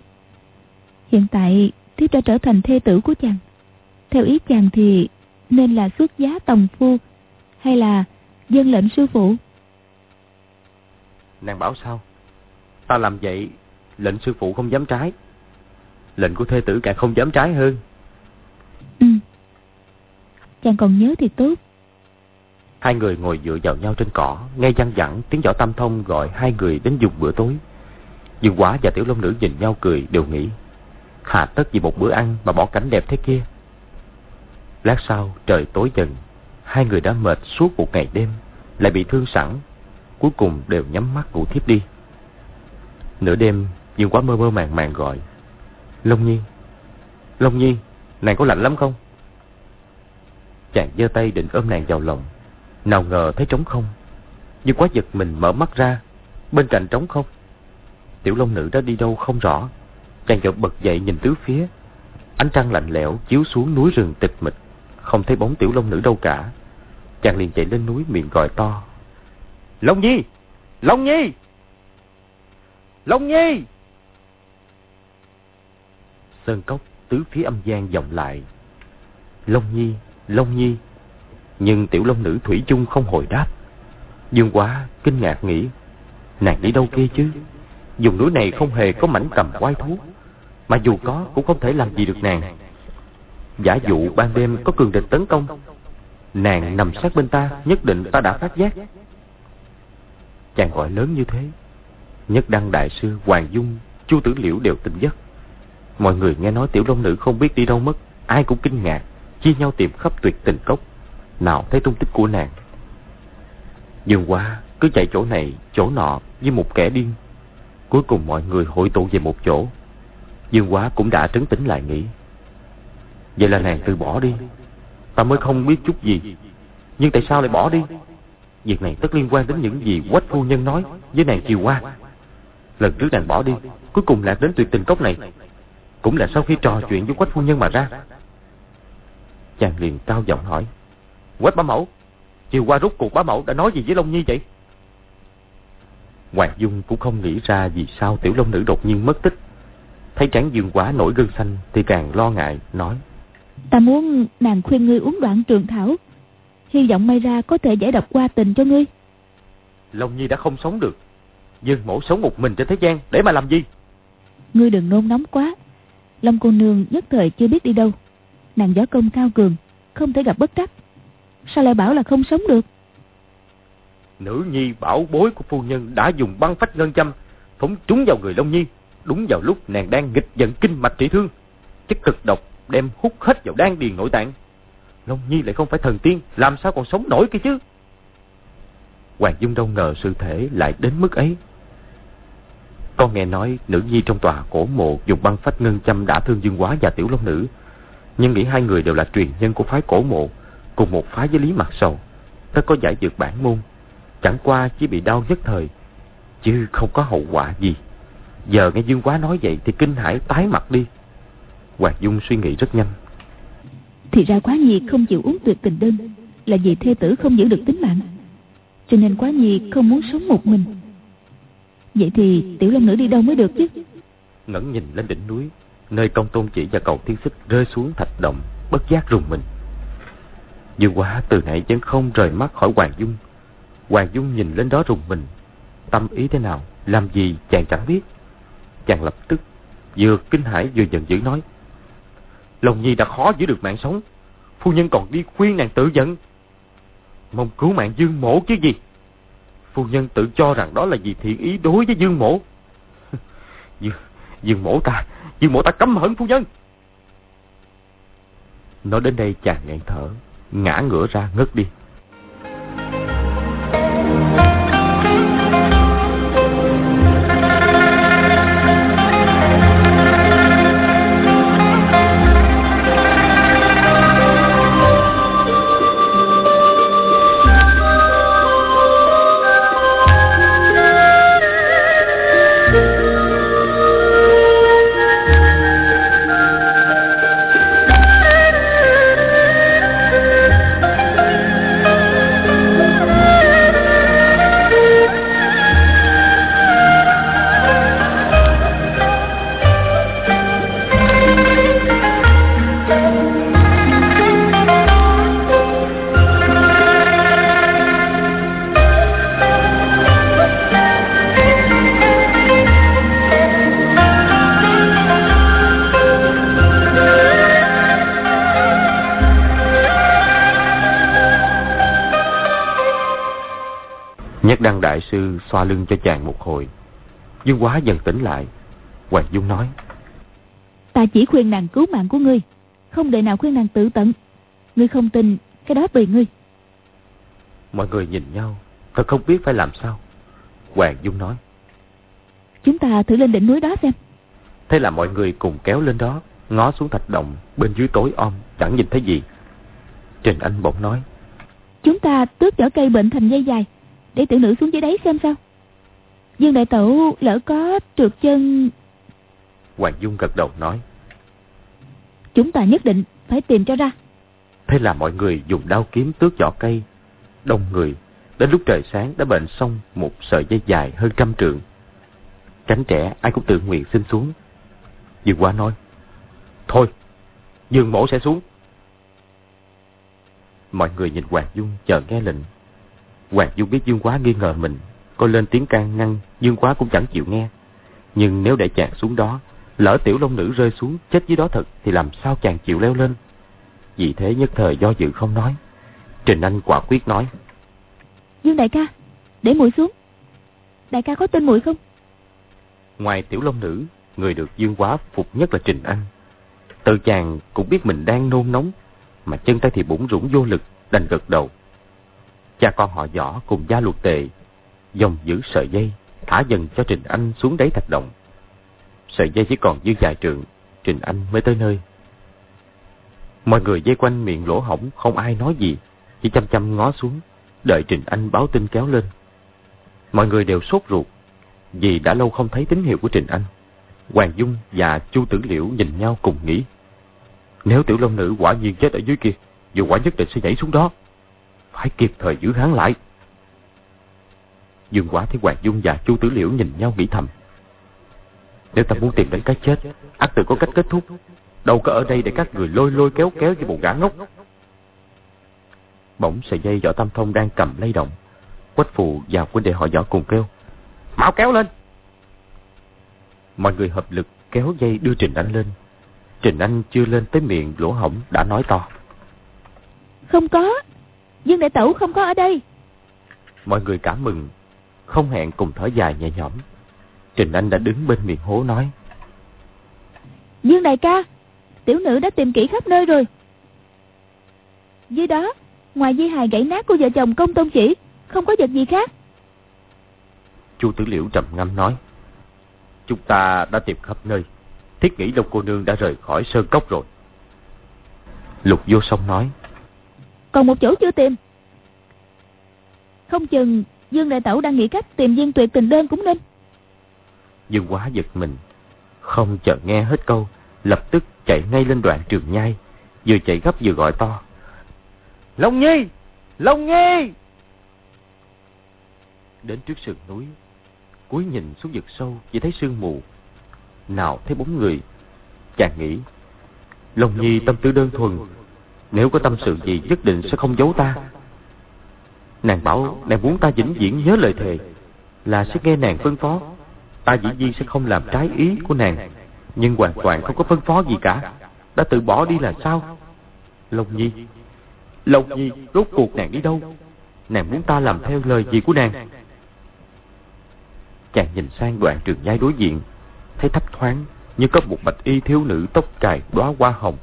Hiện tại thiếp đã trở thành thê tử của chàng. Theo ý chàng thì nên là xuất giá tòng phu hay là dân lệnh sư phụ? Nàng bảo sao? Ta làm vậy, lệnh sư phụ không dám trái. Lệnh của thê tử càng không dám trái hơn. Chàng còn nhớ thì tốt. Hai người ngồi dựa vào nhau trên cỏ, nghe văng vẳng tiếng võ tâm thông gọi hai người đến dùng bữa tối. Dương Quá và Tiểu Long Nữ nhìn nhau cười đều nghĩ Hà tất vì một bữa ăn mà bỏ cảnh đẹp thế kia Lát sau trời tối dần Hai người đã mệt suốt một ngày đêm Lại bị thương sẵn Cuối cùng đều nhắm mắt ngủ thiếp đi Nửa đêm Dương Quá mơ mơ màng màng gọi Long Nhi Long Nhi Nàng có lạnh lắm không Chàng giơ tay định ôm nàng vào lòng Nào ngờ thấy trống không nhưng Quá giật mình mở mắt ra, Bên cạnh trống không Tiểu Long Nữ đã đi đâu không rõ. Chàng chợt bật dậy nhìn tứ phía. Ánh trăng lạnh lẽo chiếu xuống núi rừng tịch mịch. Không thấy bóng Tiểu Long Nữ đâu cả. Chàng liền chạy lên núi miệng gọi to. Long Nhi! Long Nhi! Long Nhi! Sơn cốc tứ phía âm gian vọng lại. Long Nhi! Long Nhi! Nhưng Tiểu Long Nữ Thủy chung không hồi đáp. Dương quá kinh ngạc nghĩ, Nàng đi đâu kia chứ? Dùng núi này không hề có mảnh cầm quái thú, Mà dù có cũng không thể làm gì được nàng. Giả dụ ban đêm có cường địch tấn công, Nàng nằm sát bên ta, Nhất định ta đã phát giác. Chàng gọi lớn như thế, Nhất đăng đại sư, Hoàng Dung, Chu Tử Liễu đều tỉnh giấc. Mọi người nghe nói tiểu long nữ không biết đi đâu mất, Ai cũng kinh ngạc. Chia nhau tìm khắp tuyệt tình cốc Nào thấy tung tích của nàng Dương Hoa cứ chạy chỗ này, chỗ nọ như một kẻ điên. Cuối cùng mọi người hội tụ về một chỗ. Dương Hoa cũng đã trấn tĩnh lại nghĩ. Vậy là nàng từ bỏ đi. Ta mới không biết chút gì. Nhưng tại sao lại bỏ đi? Việc này tất liên quan đến những gì quách phu nhân nói với nàng chiều qua. Lần trước nàng bỏ đi, cuối cùng lạc đến tuyệt tình cốc này. Cũng là sau khi trò chuyện với quách phu nhân mà ra. Chàng liền cao giọng hỏi. Quách bá mẫu, Chiều qua rút cuộc bá mẫu đã nói gì với Long Nhi vậy? Hoàng Dung cũng không nghĩ ra vì sao tiểu long nữ đột nhiên mất tích. Thấy trán dương quá nổi gân xanh thì càng lo ngại, nói. Ta muốn nàng khuyên ngươi uống đoạn trường thảo. Hy vọng may ra có thể giải độc qua tình cho ngươi. Long Nhi đã không sống được. Dương mổ sống một mình trên thế gian để mà làm gì? Ngươi đừng nôn nóng quá. Long cô nương nhất thời chưa biết đi đâu. Nàng võ công cao cường, không thể gặp bất trắc. Sao lại bảo là không sống được? Nữ nhi bảo bối của phu nhân đã dùng băng phách ngân châm Phóng trúng vào người Long Nhi. Đúng vào lúc nàng đang nghịch giận kinh mạch trị thương Chất cực độc đem hút hết vào đan điền nội tạng. Long Nhi lại không phải thần tiên Làm sao còn sống nổi kia chứ? Hoàng Dung đâu ngờ sự thể lại đến mức ấy. Con nghe nói nữ nhi trong tòa cổ mộ dùng băng phách ngân châm đã thương dương quá và tiểu long nữ. Nhưng nghĩ hai người đều là truyền nhân của phái cổ mộ cùng một phái với Lý Mặt Sầu, tất có giải dược bản môn, chẳng qua chỉ bị đau nhất thời, chứ không có hậu quả gì. Giờ nghe Dương Quá nói vậy thì kinh hãi tái mặt đi. Hoàng Dung suy nghĩ rất nhanh. Thì ra Quá Nhi không chịu uống tuyệt tình đơn là vì thê tử không giữ được tính mạng. Cho nên Quá Nhi không muốn sống một mình. Vậy thì Tiểu Long Nữ đi đâu mới được chứ? Ngẩng nhìn lên đỉnh núi, nơi công tôn chỉ và cầu thiên xích rơi xuống thạch động, bất giác rùng mình. Dương Quá từ nãy vẫn không rời mắt khỏi Hoàng Dung. Hoàng Dung nhìn lên đó rùng mình. Tâm ý thế nào, làm gì chàng chẳng biết. Chàng lập tức vừa kinh hãi vừa giận dữ nói. Lòng Nhi đã khó giữ được mạng sống. Phu nhân còn đi khuyên nàng tự giận. Mong cứu mạng Dương Mổ chứ gì. Phu nhân tự cho rằng đó là vì thiện ý đối với Dương Mổ. Dương, Dương Mổ ta, Dương Mổ ta cấm hận phu nhân. Nói đến đây chàng ngạn thở ngã ngửa ra ngất đi. Sư xoa lưng cho chàng một hồi. Dương quá dần tỉnh lại. Hoàng Dung nói. Ta chỉ khuyên nàng cứu mạng của ngươi. Không để nào khuyên nàng tự tận. Ngươi không tin, cái đó tùy ngươi. Mọi người nhìn nhau, thật không biết phải làm sao. Hoàng Dung nói. Chúng ta thử lên đỉnh núi đó xem. Thế là mọi người cùng kéo lên đó, ngó xuống thạch động, bên dưới tối om, chẳng nhìn thấy gì. Trình Anh bỗng nói. Chúng ta tước vỏ cây bệnh thành dây dài, để tiểu nữ xuống dưới đấy xem sao Dương Đại Tẩu lỡ có trượt chân... Hoàng Dung gật đầu nói. Chúng ta nhất định phải tìm cho ra. Thế là mọi người dùng đao kiếm tước vỏ cây. Đông người, đến lúc trời sáng đã bệnh xong một sợi dây dài hơn trăm trượng. Cánh trẻ ai cũng tự nguyện xin xuống. Dương Quá nói. Thôi, Dương mổ sẽ xuống. Mọi người nhìn Hoàng Dung chờ nghe lệnh. Hoàng Dung biết Dương Quá nghi ngờ mình, có lên tiếng can ngăn, Dương Quá cũng chẳng chịu nghe. Nhưng nếu để chàng xuống đó, lỡ tiểu long nữ rơi xuống chết dưới đó thật thì làm sao chàng chịu leo lên. Vì thế nhất thời do dự không nói. Trình Anh quả quyết nói. Dương đại ca, để mũi xuống. Đại ca có tên mũi không? Ngoài tiểu long nữ, người được Dương Quá phục nhất là Trình Anh. Tự chàng cũng biết mình đang nôn nóng, mà chân tay thì bủng rủng vô lực, đành gật đầu. Cha con họ võ cùng gia luật tề, dòng giữ sợi dây, thả dần cho Trình Anh xuống đáy thạch động. Sợi dây chỉ còn dư dài trượng, Trình Anh mới tới nơi. Mọi người dây quanh miệng lỗ hổng không ai nói gì, chỉ chăm chăm ngó xuống, đợi Trình Anh báo tin kéo lên. Mọi người đều sốt ruột, vì đã lâu không thấy tín hiệu của Trình Anh. Hoàng Dung và Chu Tử Liễu nhìn nhau cùng nghĩ. Nếu tiểu long nữ quả nhiên chết ở dưới kia, dù quả nhất định sẽ nhảy xuống đó. Phải kịp thời giữ hắn lại. Dương quá thấy Hoàng Dung và Chu Tử Liễu nhìn nhau nghĩ thầm. Nếu ta muốn tìm đến cái chết, ắt tự có cách kết thúc. Đâu có ở đây để các người lôi lôi kéo kéo như một gã ngốc. Bỗng sợi dây võ tam thông đang cầm lay động. Quách phù và quân đệ họ võ cùng kêu. Mau kéo lên! Mọi người hợp lực kéo dây đưa Trình Anh lên. Trình Anh chưa lên tới miệng lỗ hổng đã nói to. Không có, Dương Đại Tẩu không có ở đây. Mọi người cảm mừng, không hẹn cùng thở dài nhẹ nhõm. Trình Anh đã đứng bên miệng hố nói. Dương đại ca, tiểu nữ đã tìm kỹ khắp nơi rồi. Dưới đó, ngoài di hài gãy nát của vợ chồng công tôn chỉ, không có vật gì khác. Chu Tử Liễu trầm ngâm nói. Chúng ta đã tìm khắp nơi. Thiết nghĩ Đông cô nương đã rời khỏi sơn cốc rồi. Lục vô song nói. Còn một chỗ chưa tìm. Không chừng Dương Đại Tẩu đang nghĩ cách tìm viên tuyệt tình đơn cũng nên. Dương quá giật mình. Không chờ nghe hết câu. Lập tức chạy ngay lên đoạn trường nhai. Vừa chạy gấp vừa gọi to. Long Nhi! Long Nhi! Đến trước sườn núi. Cúi nhìn xuống vực sâu chỉ thấy sương mù. Nào thấy bóng người. Chàng nghĩ. Long Nhi tâm tư đơn thuần. Nếu có tâm sự gì nhất định sẽ không giấu ta. Nàng bảo, nàng muốn ta vĩnh viễn nhớ lời thề, Là sẽ nghe nàng phân phó. Ta dĩ nhiên sẽ không làm trái ý của nàng, Nhưng hoàn toàn không có phân phó gì cả. Đã tự bỏ đi là sao? Long Nhi. Long Nhi, rốt cuộc nàng đi đâu? Nàng muốn ta làm theo lời gì của nàng? Chàng nhìn sang đoạn trường nhai đối diện, Thấy thấp thoáng, Như có một bạch y thiếu nữ tóc cài đóa hoa hồng,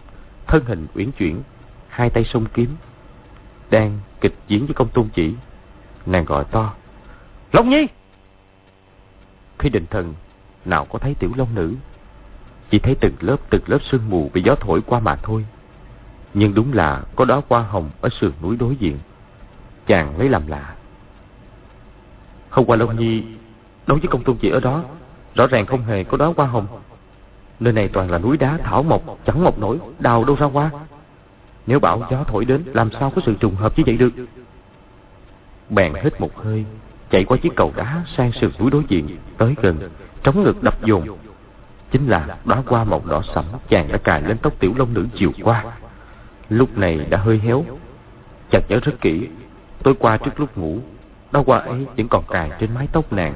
Thân hình uyển chuyển. Hai tay song kiếm đang kịch diễn với công tôn chỉ. Nàng gọi to. Long Nhi! Khi định thần, nào có thấy tiểu long nữ. Chỉ thấy từng lớp từng lớp sương mù bị gió thổi qua mà thôi. Nhưng đúng là có đó hoa hồng ở sườn núi đối diện. Chàng lấy làm lạ. Hôm qua Long Nhi đối với công tôn chỉ ở đó, rõ ràng không hề có đó hoa hồng. Nơi này toàn là núi đá thảo mộc, chẳng mọc nổi, đào đâu ra hoa. Nếu bão gió thổi đến, Làm sao có sự trùng hợp như vậy được? Bèn hít một hơi, Chạy qua chiếc cầu đá sang sườn núi đối diện, Tới gần, Trống ngực đập dồn. Chính là đóa qua màu đỏ sẫm Chàng đã cài lên tóc tiểu long nữ chiều qua. Lúc này đã hơi héo. Chàng nhớ rất kỹ, Tối qua trước lúc ngủ, Đóa qua ấy vẫn còn cài trên mái tóc nàng.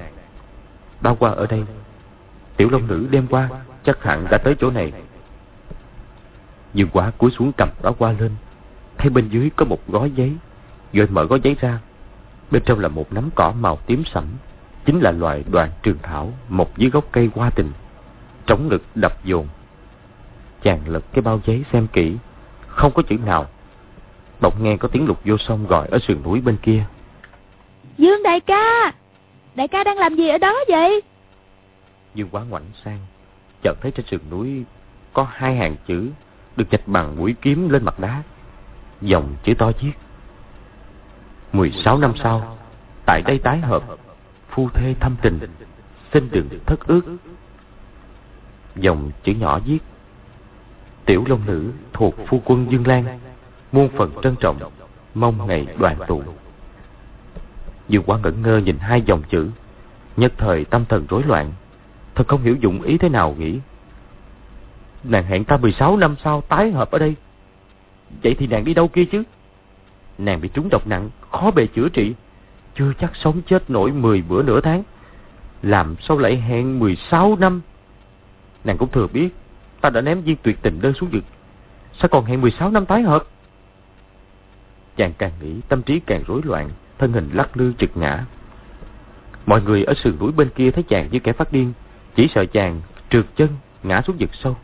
Đóa qua ở đây. Tiểu long nữ đêm qua Chắc hẳn đã tới chỗ này. Dương quả cúi xuống cầm đó qua lên Thấy bên dưới có một gói giấy. Rồi mở gói giấy ra Bên trong là một nắm cỏ màu tím sẫm Chính là loài đoàn trường thảo Một dưới gốc cây hoa tình Trống ngực đập dồn. Chàng lật cái bao giấy xem kỹ Không có chữ nào. Bỗng nghe có tiếng lục vô sông gọi ở sườn núi bên kia. Dương đại ca! Đại ca đang làm gì ở đó vậy? Dương quá ngoảnh sang Chợt thấy trên sườn núi Có hai hàng chữ được chạch bằng mũi kiếm lên mặt đá. Dòng chữ to viết. 16 năm sau, tại đây tái hợp, phu thê thâm tình xin đừng thất ước dòng chữ nhỏ viết tiểu long nữ thuộc phu quân dương lan muôn phần trân trọng mong ngày đoàn tụ dương quá ngẩn ngơ nhìn hai dòng chữ nhất thời tâm thần rối loạn thật không hiểu dụng ý thế nào nghĩ nàng hẹn ta 16 năm sau tái hợp ở đây. Vậy thì nàng đi đâu kia chứ? Nàng bị trúng độc nặng, khó bề chữa trị. Chưa chắc sống chết nổi 10 bữa nửa tháng. Làm sao lại hẹn 16 năm? Nàng cũng thừa biết, ta đã ném viên tuyệt tình đơn xuống vực. Sao còn hẹn 16 năm tái hợp? Chàng càng nghĩ, tâm trí càng rối loạn, thân hình lắc lư chực ngã. Mọi người ở sườn núi bên kia thấy chàng như kẻ phát điên, chỉ sợ chàng trượt chân, ngã xuống vực sâu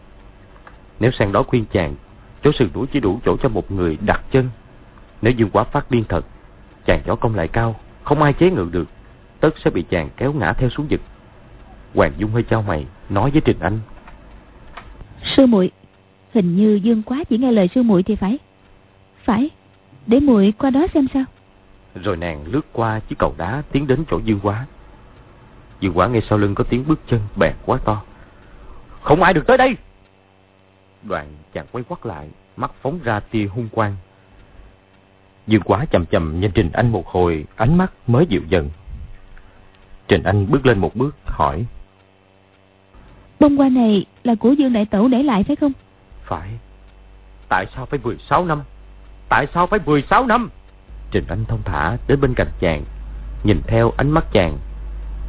nếu sang đó khuyên chàng chỗ sườn núi chỉ đủ chỗ cho một người đặt chân. Nếu dương quá phát điên thật chàng võ công lại cao không ai chế ngự được tất sẽ bị chàng kéo ngã theo xuống vực. Hoàng dung hơi trao mày nói với trình anh. Sư muội hình như dương quá chỉ nghe lời sư muội thì phải. Phải để muội qua đó xem sao. Rồi nàng lướt qua chiếc cầu đá tiến đến chỗ dương quá. Dương quá nghe sau lưng có tiếng bước chân bèn quá to. Không ai được tới đây đoạn chàng quay quắt lại mắt phóng ra tia hung quang. Dương quá chầm chầm nhìn trình anh một hồi ánh mắt mới dịu dần. Trình anh bước lên một bước hỏi bông hoa này là của dương đại tẩu để lại phải không? Phải. Tại sao phải 16 năm? Tại sao phải 16 năm? Trình Anh thông thả đến bên cạnh chàng Nhìn theo ánh mắt chàng.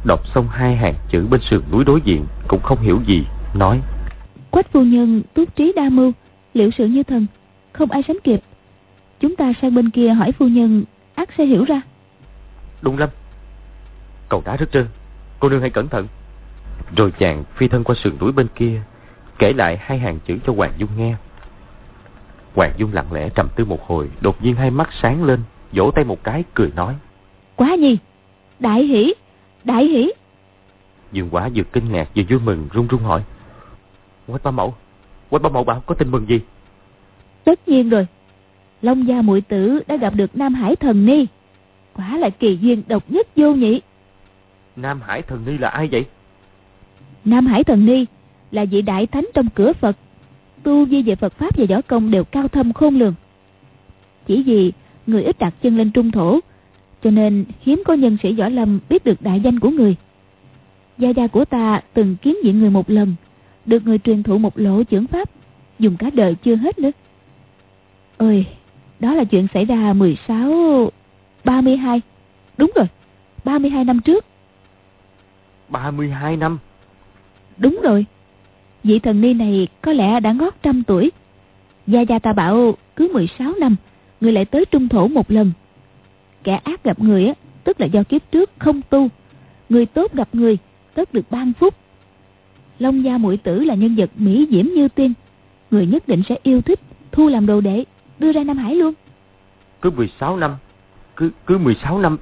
Đọc xong hai hàng chữ bên sườn núi đối diện Cũng không hiểu gì Nói Quách phu nhân túc trí đa mưu Liệu sự như thần Không ai sánh kịp. Chúng ta sang bên kia hỏi phu nhân ác sẽ hiểu ra. Đúng lắm. Cầu đá rất trơn Cô nương hãy cẩn thận. Rồi chàng phi thân qua sườn núi bên kia Kể lại hai hàng chữ cho Hoàng Dung nghe. Hoàng Dung lặng lẽ trầm tư một hồi Đột nhiên hai mắt sáng lên vỗ tay một cái cười nói. Quá nhi đại hỷ đại hỷ. Dương quả vừa kinh ngạc vừa vui mừng run run hỏi quách ba mẫu. Quách ba mẫu bảo có tin mừng gì? Tất nhiên rồi. Long gia muội tử đã gặp được nam hải thần ni. Quả là kỳ duyên độc nhất vô nhị. Nam hải thần ni là ai vậy? Nam hải thần ni là vị đại thánh trong cửa phật. Tu vi về phật pháp và võ công đều cao thâm khôn lường. Chỉ vì người ít đặt chân lên trung thổ cho nên hiếm có nhân sĩ võ lâm biết được đại danh của người. Gia gia của ta từng kiến diện người một lần được người truyền thụ một lộ chưởng pháp dùng cả đời chưa hết nữa. Ơi đó là chuyện xảy ra 16 32 đúng rồi 32 năm trước. 32 năm? Đúng rồi vị thần ni này có lẽ đã ngót trăm tuổi. Gia gia ta bảo cứ 16 năm người lại tới trung thổ một lần. Kẻ ác gặp người á tức là do kiếp trước không tu. Người tốt gặp người tất được ban phúc long gia mũi tử là nhân vật mỹ diễm như tiên. Người nhất định sẽ yêu thích thu làm đồ đệ đưa ra nam hải luôn. Cứ 16 năm cứ cứ 16 năm.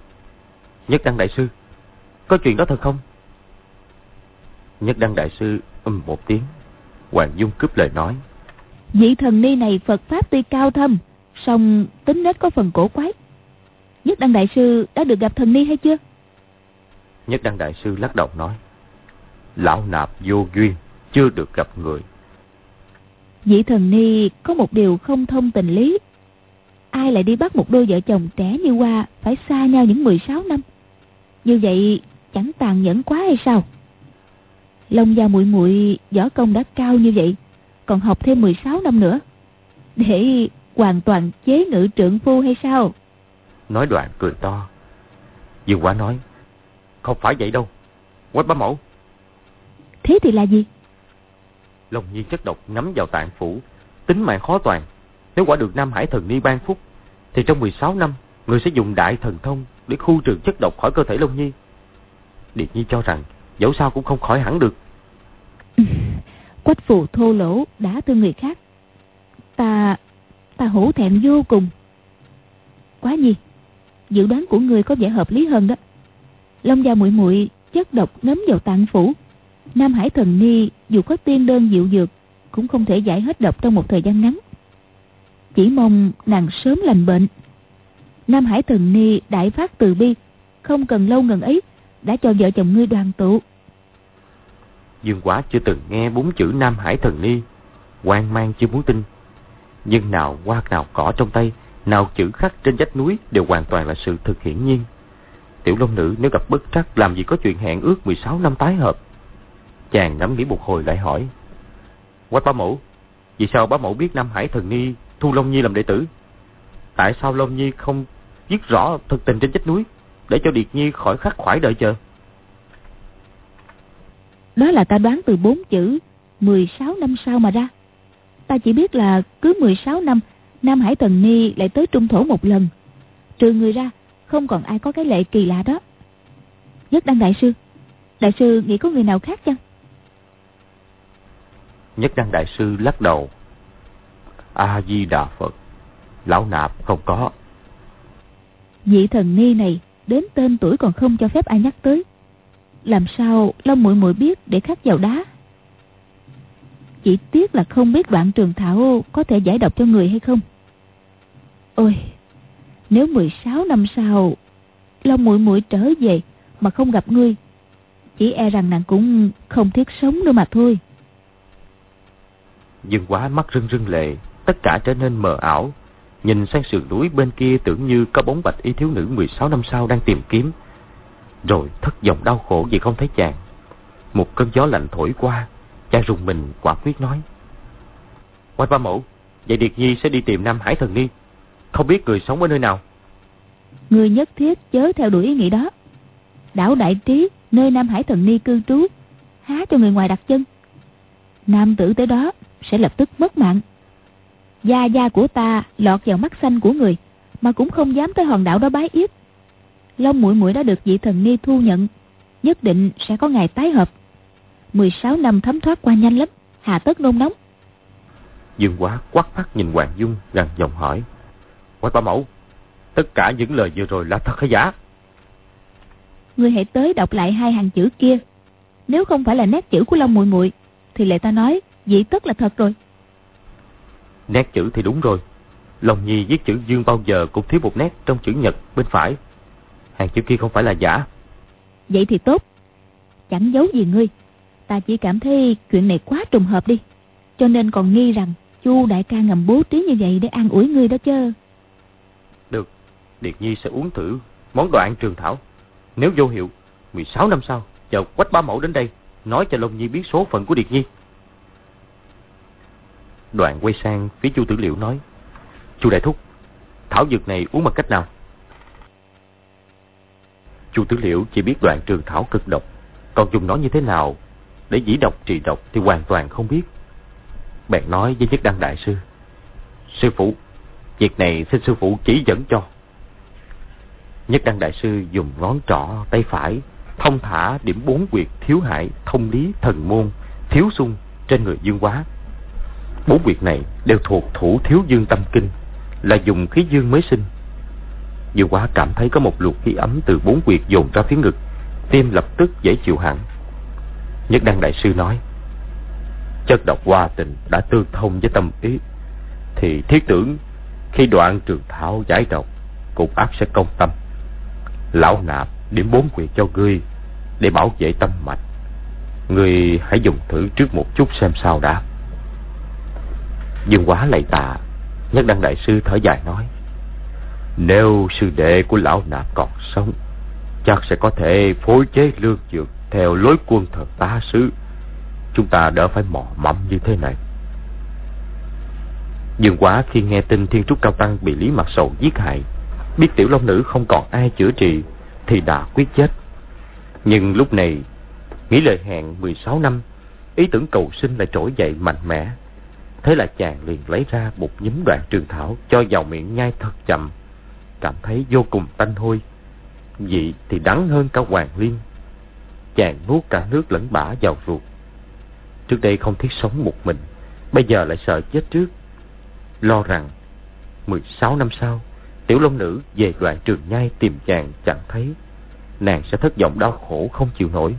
Nhất đăng đại sư có chuyện đó thật không? Nhất đăng đại sư um một tiếng hoàng dung cướp lời nói. Vị thần ni này phật pháp tuy cao thâm song tính nết có phần cổ quái. Nhất đăng đại sư đã được gặp thần ni hay chưa? Nhất đăng đại sư lắc đầu nói lão nạp vô duyên chưa được gặp người vị thần ni có một điều không thông tình lý ai lại đi bắt một đôi vợ chồng trẻ như hoa phải xa nhau những 16 năm như vậy chẳng tàn nhẫn quá hay sao Long gia muội muội võ công đã cao như vậy còn học thêm 16 năm nữa để hoàn toàn chế ngự trượng phu hay sao? Nói đoạn cười to. Dương quả nói, không phải vậy đâu, quách bá mẫu. Thế thì là gì? Lòng nhiên chất độc ngắm vào tạng phủ, tính mạng khó toàn. Nếu quả được Nam Hải thần ni ban phúc, thì trong 16 năm, người sẽ dùng đại thần thông để khu trừ chất độc khỏi cơ thể Long Nhi. Điệt Nhi cho rằng, dẫu sao cũng không khỏi hẳn được. Quách phù thô lỗ đã thương người khác. Ta ta hổ thẹn vô cùng quá nhi dự đoán của người có vẻ hợp lý hơn đó long gia muội muội chất độc ngấm vào tạng phủ nam hải thần ni dù có tiên đơn dịu dược cũng không thể giải hết độc trong một thời gian ngắn chỉ mong nàng sớm lành bệnh nam hải thần ni đại phát từ bi không cần lâu ngần ấy đã cho vợ chồng ngươi đoàn tụ. Dương Quá chưa từng nghe bốn chữ Nam Hải Thần Ni, hoang mang chưa muốn tin. Nhưng nào hoa nào cỏ trong tay, nào chữ khắc trên vách núi đều hoàn toàn là sự thực hiển nhiên. Tiểu Long Nữ nếu gặp bất trắc làm gì có chuyện hẹn ước 16 năm tái hợp. Chàng ngẫm nghĩ một hồi lại hỏi. Quách bá mẫu, vì sao bá mẫu biết Nam Hải Thần Ni thu Long Nhi làm đệ tử? Tại sao Long Nhi không viết rõ thực tình trên vách núi để cho Điệt Nhi khỏi khắc khoải đợi chờ? Đó là ta đoán từ bốn chữ 16 năm sau mà ra. Ta chỉ biết là cứ 16 năm Nam Hải Thần Ni lại tới trung thổ một lần. Trừ người ra, không còn ai có cái lệ kỳ lạ đó. Nhất Đăng Đại Sư, Đại Sư nghĩ có người nào khác chăng? Nhất Đăng Đại Sư lắc đầu. A-di-đà Phật, lão nạp không có. Vị thần ni này đến tên tuổi còn không cho phép ai nhắc tới. Làm sao Long muội muội biết để khắc vào đá? Chỉ tiếc là không biết đoạn trường thảo có thể giải độc cho người hay không. Ôi, nếu 16 năm sau Long muội muội trở về mà không gặp ngươi, chỉ e rằng nàng cũng không thiết sống nữa mà thôi. Dương quá mắt rưng rưng lệ, tất cả trở nên mờ ảo. Nhìn sang sườn núi bên kia tưởng như có bóng bạch y thiếu nữ 16 năm sau đang tìm kiếm. Rồi thất vọng đau khổ vì không thấy chàng. Một cơn gió lạnh thổi qua, chàng rùng mình quả quyết nói. Quách ba mẫu, vậy Điệt Nhi sẽ đi tìm Nam Hải Thần Ni. Không biết người sống ở nơi nào. Người nhất thiết chớ theo đuổi ý nghĩ đó. Đảo Đại Trí, nơi Nam Hải Thần Ni cư trú, há cho người ngoài đặt chân. Nam tử tới đó sẽ lập tức mất mạng. Gia gia của ta lọt vào mắt xanh của người, mà cũng không dám tới hòn đảo đó bái yết. Long mũi mũi đã được vị thần ni thu nhận, nhất định sẽ có ngày tái hợp. 16 năm thấm thoát qua nhanh lắm, hà tất nôn nóng. Dương quá quát mắt nhìn Hoàng Dung gần giọng hỏi. Quách ba mẫu, tất cả những lời vừa rồi là thật hay giả? Ngươi hãy tới đọc lại hai hàng chữ kia. Nếu không phải là nét chữ của Long muội muội thì lệ ta nói Dĩ tất là thật rồi. Nét chữ thì đúng rồi. Lòng Nhi viết chữ Dương bao giờ cũng thiếu một nét trong chữ nhật bên phải. Hàng chữ kia không phải là giả. Vậy thì tốt. Chẳng giấu gì ngươi. Ta chỉ cảm thấy chuyện này quá trùng hợp đi. Cho nên còn nghi rằng Chu đại ca ngầm bố trí như vậy để an ủi ngươi đó chứ Được. Điệt Nhi sẽ uống thử món đoạn trường thảo. Nếu vô hiệu 16 năm sau Chờ quách ba mẫu đến đây Nói cho Long Nhi biết số phận của Điệt Nhi Đoạn quay sang phía chu tử liệu nói, Chu đại thúc, Thảo dược này uống bằng cách nào? Chu tử liệu chỉ biết đoạn trường thảo cực độc, Còn dùng nó như thế nào Để dĩ độc trị độc thì hoàn toàn không biết. Bèn nói với nhất đăng đại sư Sư phụ, Việc này xin sư phụ chỉ dẫn cho. Nhất đăng đại sư dùng ngón trỏ tay phải Thông thả điểm bốn quyệt thiếu hại Thông lý, thần môn, Thiếu sung trên người dương quá Bốn quyệt này đều thuộc thủ thiếu dương tâm kinh, là dùng khí dương mới sinh. Dương quá cảm thấy có một luồng khí ấm từ bốn quyệt dồn ra phía ngực, tim lập tức dễ chịu hẳn. Nhất Đăng Đại Sư nói, chất độc hoa tình đã tương thông với tâm ý, thì thiết tưởng khi đoạn trường thảo giải độc, cục áp sẽ công tâm. Lão nạp điểm bốn quyệt cho ngươi để bảo vệ tâm mạch. Ngươi hãy dùng thử trước một chút xem sao đã. Dương quá lạy tạ, Nhất Đăng Đại Sư thở dài nói, Nếu sư đệ của lão nạp còn sống, Chắc sẽ có thể phối chế lương dược Theo lối quân thật tá sứ Chúng ta đỡ phải mò mẫm như thế này. Dương quá khi nghe tin Thiên Trúc Cao Tăng bị Lý Mặt Sầu giết hại, Biết tiểu long nữ không còn ai chữa trị, Thì đã quyết chết. Nhưng lúc này Nghĩ lời hẹn 16 năm, Ý tưởng cầu sinh lại trỗi dậy mạnh mẽ. Thế là chàng liền lấy ra một nhúm đoạn trường thảo cho vào miệng nhai thật chậm. Cảm thấy vô cùng tanh hôi. Vị thì đắng hơn cả hoàng liên. Chàng nuốt cả nước lẫn bã vào ruột. Trước đây không thiết sống một mình. Bây giờ lại sợ chết trước. Lo rằng 16 năm sau, Tiểu Long Nữ về đoạn trường nhai tìm chàng chẳng thấy, Nàng sẽ thất vọng đau khổ không chịu nổi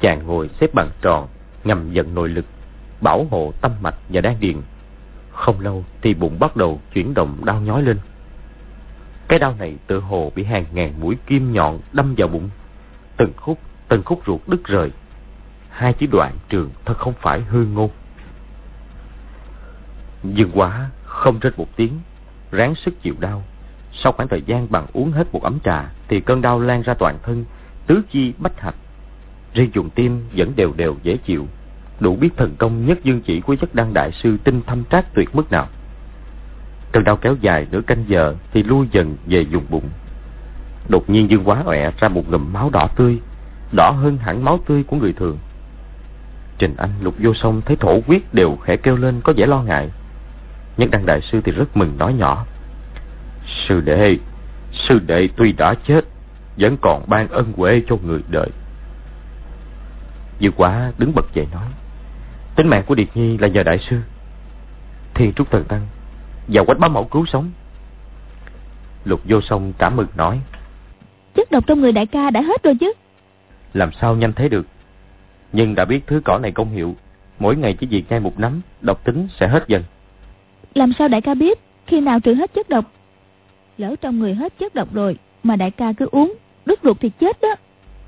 Chàng ngồi xếp bằng tròn, Ngầm giận nội lực bảo hộ tâm mạch và đan điền. Không lâu thì bụng bắt đầu chuyển động đau nhói lên. Cái đau này tự hồ bị hàng ngàn mũi kim nhọn đâm vào bụng. Từng khúc, từng khúc ruột đứt rời. Hai chữ đoạn trường thật không phải hư ngôn. Dương quá không trên một tiếng, ráng sức chịu đau. Sau khoảng thời gian bằng uống hết một ấm trà, thì cơn đau lan ra toàn thân, tứ chi bách hạch. Riêng dùng tim vẫn đều đều dễ chịu, đủ biết thần công nhất dương chỉ của chất đăng đại sư tinh thâm trác tuyệt mức nào. Cơn đau kéo dài nửa canh giờ thì lui dần về vùng bụng. Đột nhiên Dương Quá ọe ra một ngụm máu đỏ tươi, đỏ hơn hẳn máu tươi của người thường. Trình Anh lục vô sông thấy thổ quyết đều khẽ kêu lên có vẻ lo ngại. Nhất đăng đại sư thì rất mừng nói nhỏ. Sư đệ, sư đệ tuy đã chết, vẫn còn ban ân huệ cho người đời. Dương Quá đứng bật dậy nói. Tính mạng của Điệt Nhi là nhờ đại sư. Thiên Trúc Thần Tăng và quách bá mẫu cứu sống. Lục vô song cảm mừng nói. Chất độc trong người đại ca đã hết rồi chứ. Làm sao nhanh thế được. Nhưng đã biết thứ cỏ này công hiệu. Mỗi ngày chỉ việc ngay một nắm, độc tính sẽ hết dần. Làm sao đại ca biết khi nào trừ hết chất độc? Lỡ trong người hết chất độc rồi mà đại ca cứ uống, đứt ruột thì chết đó.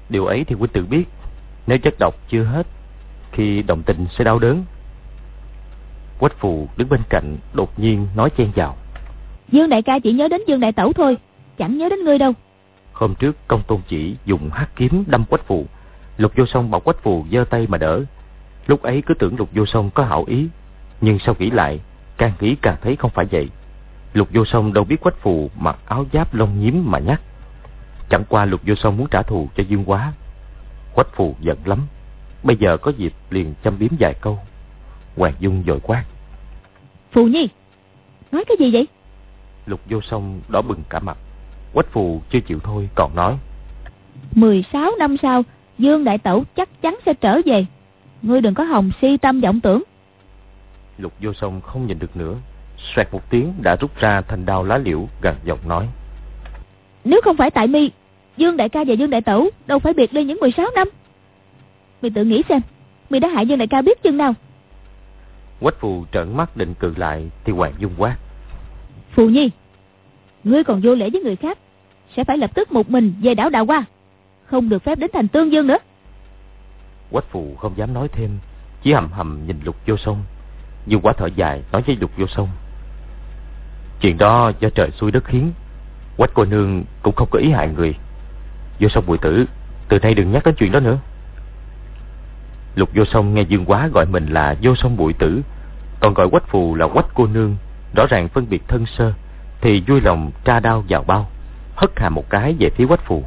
Điều ấy thì huynh tự biết. Nếu chất độc chưa hết, khi đồng tình sẽ đau đớn. Quách phù đứng bên cạnh đột nhiên nói chen vào. Dương đại ca chỉ nhớ đến Dương đại tẩu thôi, chẳng nhớ đến ngươi đâu. Hôm trước công tôn chỉ dùng hắc kiếm đâm quách phù. Lục vô song bảo quách phù giơ tay mà đỡ. Lúc ấy cứ tưởng lục vô song có hảo ý. Nhưng sau nghĩ lại, càng nghĩ càng thấy không phải vậy. Lục vô song đâu biết quách phù mặc áo giáp lông nhím mà nhắc. Chẳng qua lục vô song muốn trả thù cho dương quá. Quách phù giận lắm. Bây giờ có dịp liền châm biếm vài câu. Hoàng Dung dội quát. Phù Nhi, nói cái gì vậy? Lục vô song đỏ bừng cả mặt. Quách phù chưa chịu thôi còn nói. 16 năm sau, Dương Đại Tẩu chắc chắn sẽ trở về. Ngươi đừng có hồng si tâm vọng tưởng. Lục vô song không nhìn được nữa. Xoẹt một tiếng đã rút ra thành đao lá liễu gần giọng nói. Nếu không phải tại mi, Dương Đại ca và Dương Đại Tẩu đâu phải biệt ly những 16 năm. Mày tự nghĩ xem, mày đã hại Dương Đại ca biết chừng nào. Quách phù trợn mắt định cự lại thì Hoàng Dung quát. Phù Nhi, ngươi còn vô lễ với người khác, sẽ phải lập tức một mình về đảo Đào Hoa, không được phép đến thành Tương Dương nữa. Quách phù không dám nói thêm, chỉ hầm hầm nhìn Lục Vô Sông. Dung quá thở dài nói với Lục Vô Sông. Chuyện đó do trời xui đất khiến, Quách cô nương cũng không có ý hại người. Vô Sông bùi tử, từ nay đừng nhắc đến chuyện đó nữa. Lục vô song nghe Dương Quá gọi mình là vô song bụi tử, còn gọi quách phù là quách cô nương, rõ ràng phân biệt thân sơ, thì vui lòng tra đao vào bao, hất hà một cái về phía quách phù.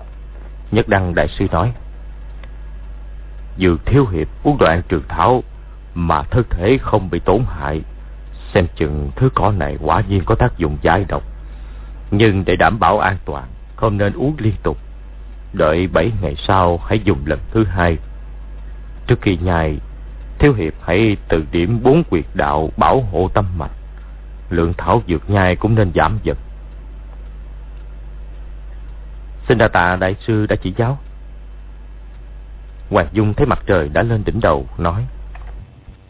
Nhất đăng đại sư nói, Dược thiếu hiệp uống đoạn trường thảo mà thân thể không bị tổn hại, xem chừng thứ cỏ này quả nhiên có tác dụng giải độc. Nhưng để đảm bảo an toàn, không nên uống liên tục. Đợi 7 ngày sau hãy dùng lần thứ hai Trước khi nhai, Thiếu Hiệp hãy từ điểm bốn quyệt đạo bảo hộ tâm mạch. Lượng thảo dược nhai cũng nên giảm dần. Xin đa tạ đại sư đã chỉ giáo. Hoàng Dung thấy mặt trời đã lên đỉnh đầu, nói.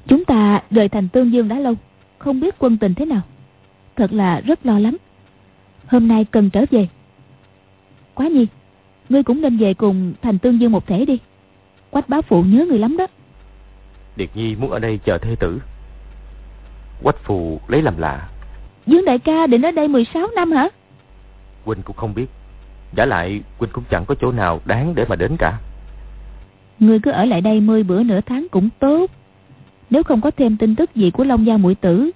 Chúng ta rời thành Tương Dương đã lâu, không biết quân tình thế nào. Thật là rất lo lắng. Hôm nay cần trở về. Quá nhi, ngươi cũng nên về cùng thành Tương Dương một thể đi. Quách bá phụ nhớ người lắm đó. Điệt Nhi muốn ở đây chờ thê tử. Quách phù lấy làm lạ. Dương đại ca định ở đây 16 năm hả? Huynh cũng không biết. Giả lại Huynh cũng chẳng có chỗ nào đáng để mà đến cả. Người cứ ở lại đây 10 bữa nửa tháng cũng tốt. Nếu không có thêm tin tức gì của Long Gia mũi tử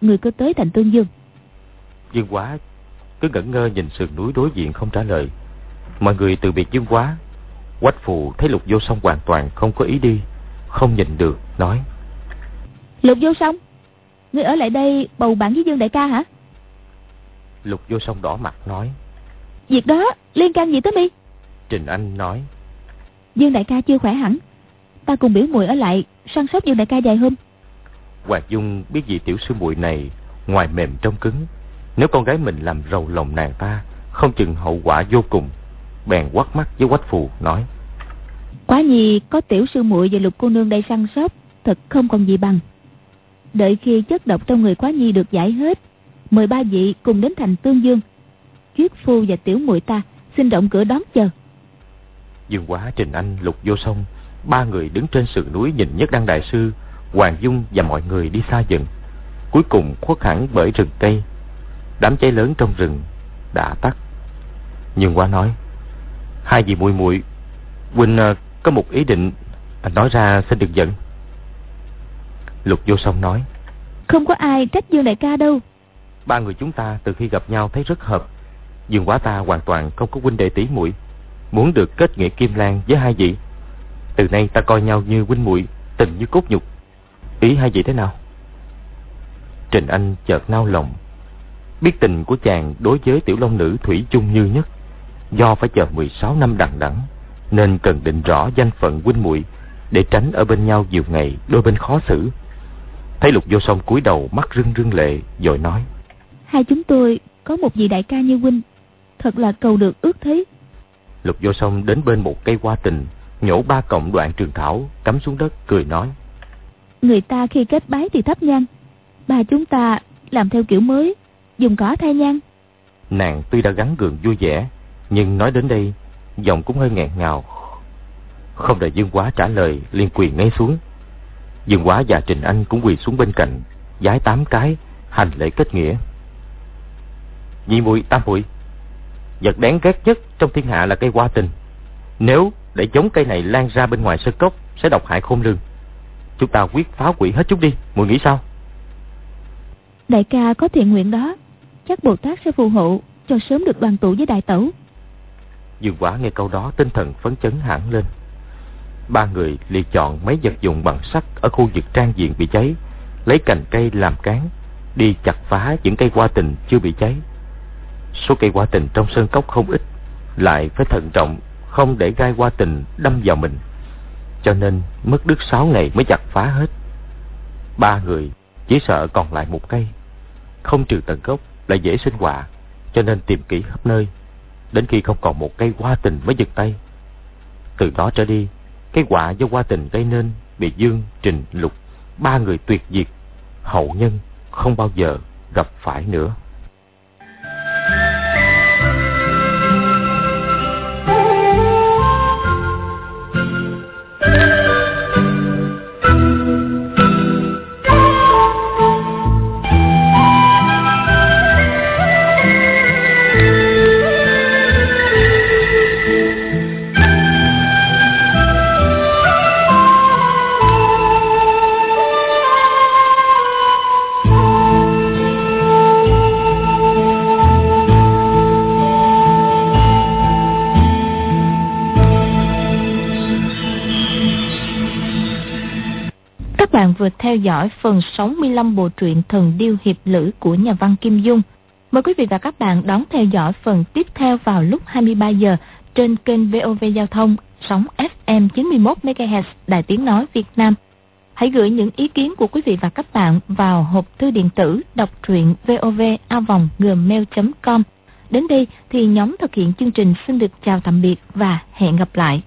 Người cứ tới thành Tương Dương. Dương quá Cứ ngẩn ngơ nhìn sườn núi đối diện không trả lời. Mọi người từ biệt Dương quá Quách phù thấy lục vô song hoàn toàn không có ý đi Không nhìn được nói. Lục vô song Ngươi ở lại đây bầu bạn với Dương đại ca hả? Lục vô song đỏ mặt nói. Việc đó liên can gì tới mi? Trình Anh nói. Dương đại ca chưa khỏe hẳn. Ta cùng biểu muội ở lại Săn sóc Dương đại ca dài hôm. Hoàng Dung biết gì tiểu sư muội này Ngoài mềm trong cứng. Nếu con gái mình làm rầu lòng nàng ta Không chừng hậu quả vô cùng bèn quắt mắt với quách phù nói quá nhi có tiểu sư muội và lục cô nương đây săn sóc thật không còn gì bằng đợi khi chất độc trong người quá nhi được giải hết mời ba vị cùng đến thành tương dương Duyết Phu và Tiểu muội ta xin động cửa đón chờ. Dương Quá, Trình Anh, Lục Vô Sông, ba người đứng trên sườn núi nhìn Nhất Đăng Đại Sư, Hoàng Dung và mọi người đi xa dần. Cuối cùng khuất hẳn bởi rừng cây. Đám cháy lớn trong rừng đã tắt. Nhưng Quá nói, hai vị muội muội, huynh uh, có một ý định, anh nói ra xin đừng giận. Lục Vô Sông nói, không có ai trách Dương đại ca đâu. Ba người chúng ta từ khi gặp nhau thấy rất hợp. Dương Quá ta hoàn toàn không có huynh đệ tỷ muội muốn được kết nghĩa kim lan với hai vị. Từ nay ta coi nhau như huynh muội, tình như cốt nhục. Ý hai vị thế nào? Trình Anh chợt nao lòng. Biết tình của chàng đối với tiểu long nữ thủy chung như nhất, do phải chờ 16 năm đằng đẵng nên cần định rõ danh phận huynh muội để tránh ở bên nhau nhiều ngày đôi bên khó xử. Thấy Lục Vô Song cúi đầu mắt rưng rưng lệ rồi nói: "Hai chúng tôi có một vị đại ca như huynh, thật là cầu được ước thế." Lục Vô Song đến bên một cây hoa tình, nhổ ba cọng đoạn trường thảo, cắm xuống đất, cười nói. Người ta khi kết bái thì thấp nhang, ba chúng ta làm theo kiểu mới, dùng cỏ thay nhang. Nàng tuy đã gắn gượng vui vẻ, nhưng nói đến đây, giọng cũng hơi nghẹn ngào. Không đợi Dương Quá trả lời, liền quỳ ngay xuống. Dương Quá và Trình Anh cũng quỳ xuống bên cạnh, giái tám cái, hành lễ kết nghĩa. Nhị muội tam muội vật đáng ghét nhất trong thiên hạ là cây hoa tình. Nếu để giống cây này lan ra bên ngoài sơn cốc sẽ độc hại khôn lường. Chúng ta quyết phá quỷ hết chúng đi, muội nghĩ sao? Đại ca có thiện nguyện đó, chắc Bồ Tát sẽ phù hộ cho sớm được đoàn tụ với đại tẩu. Dương quả nghe câu đó tinh thần phấn chấn hẳn lên. Ba người liền chọn mấy vật dụng bằng sắt ở khu vực trang diện bị cháy, lấy cành cây làm cán, đi chặt phá những cây hoa tình chưa bị cháy. Số cây hoa tình trong sơn cốc không ít Lại phải thận trọng Không để gai hoa tình đâm vào mình. Cho nên mất đứt sáu ngày mới chặt phá hết. Ba người chỉ sợ còn lại một cây Không trừ tận gốc lại dễ sinh họa Cho nên tìm kỹ khắp nơi. Đến khi không còn một cây hoa tình mới giật tay. Từ đó trở đi Cái quả do hoa tình gây nên Bị Dương, Trình, Lục Ba người tuyệt diệt Hậu nhân không bao giờ gặp phải nữa. Vừa theo dõi phần 65 bộ truyện Thần Điêu Hiệp Lữ của nhà văn Kim Dung. Mời quý vị và các bạn đón theo dõi phần tiếp theo vào lúc 23 giờ trên kênh VOV Giao thông, sóng FM 91 MHz Đài Tiếng nói Việt Nam. Hãy gửi những ý kiến của quý vị và các bạn vào hộp thư điện tử đọc truyện vovavonggmail.com. Đến đây thì nhóm thực hiện chương trình xin được chào tạm biệt và hẹn gặp lại.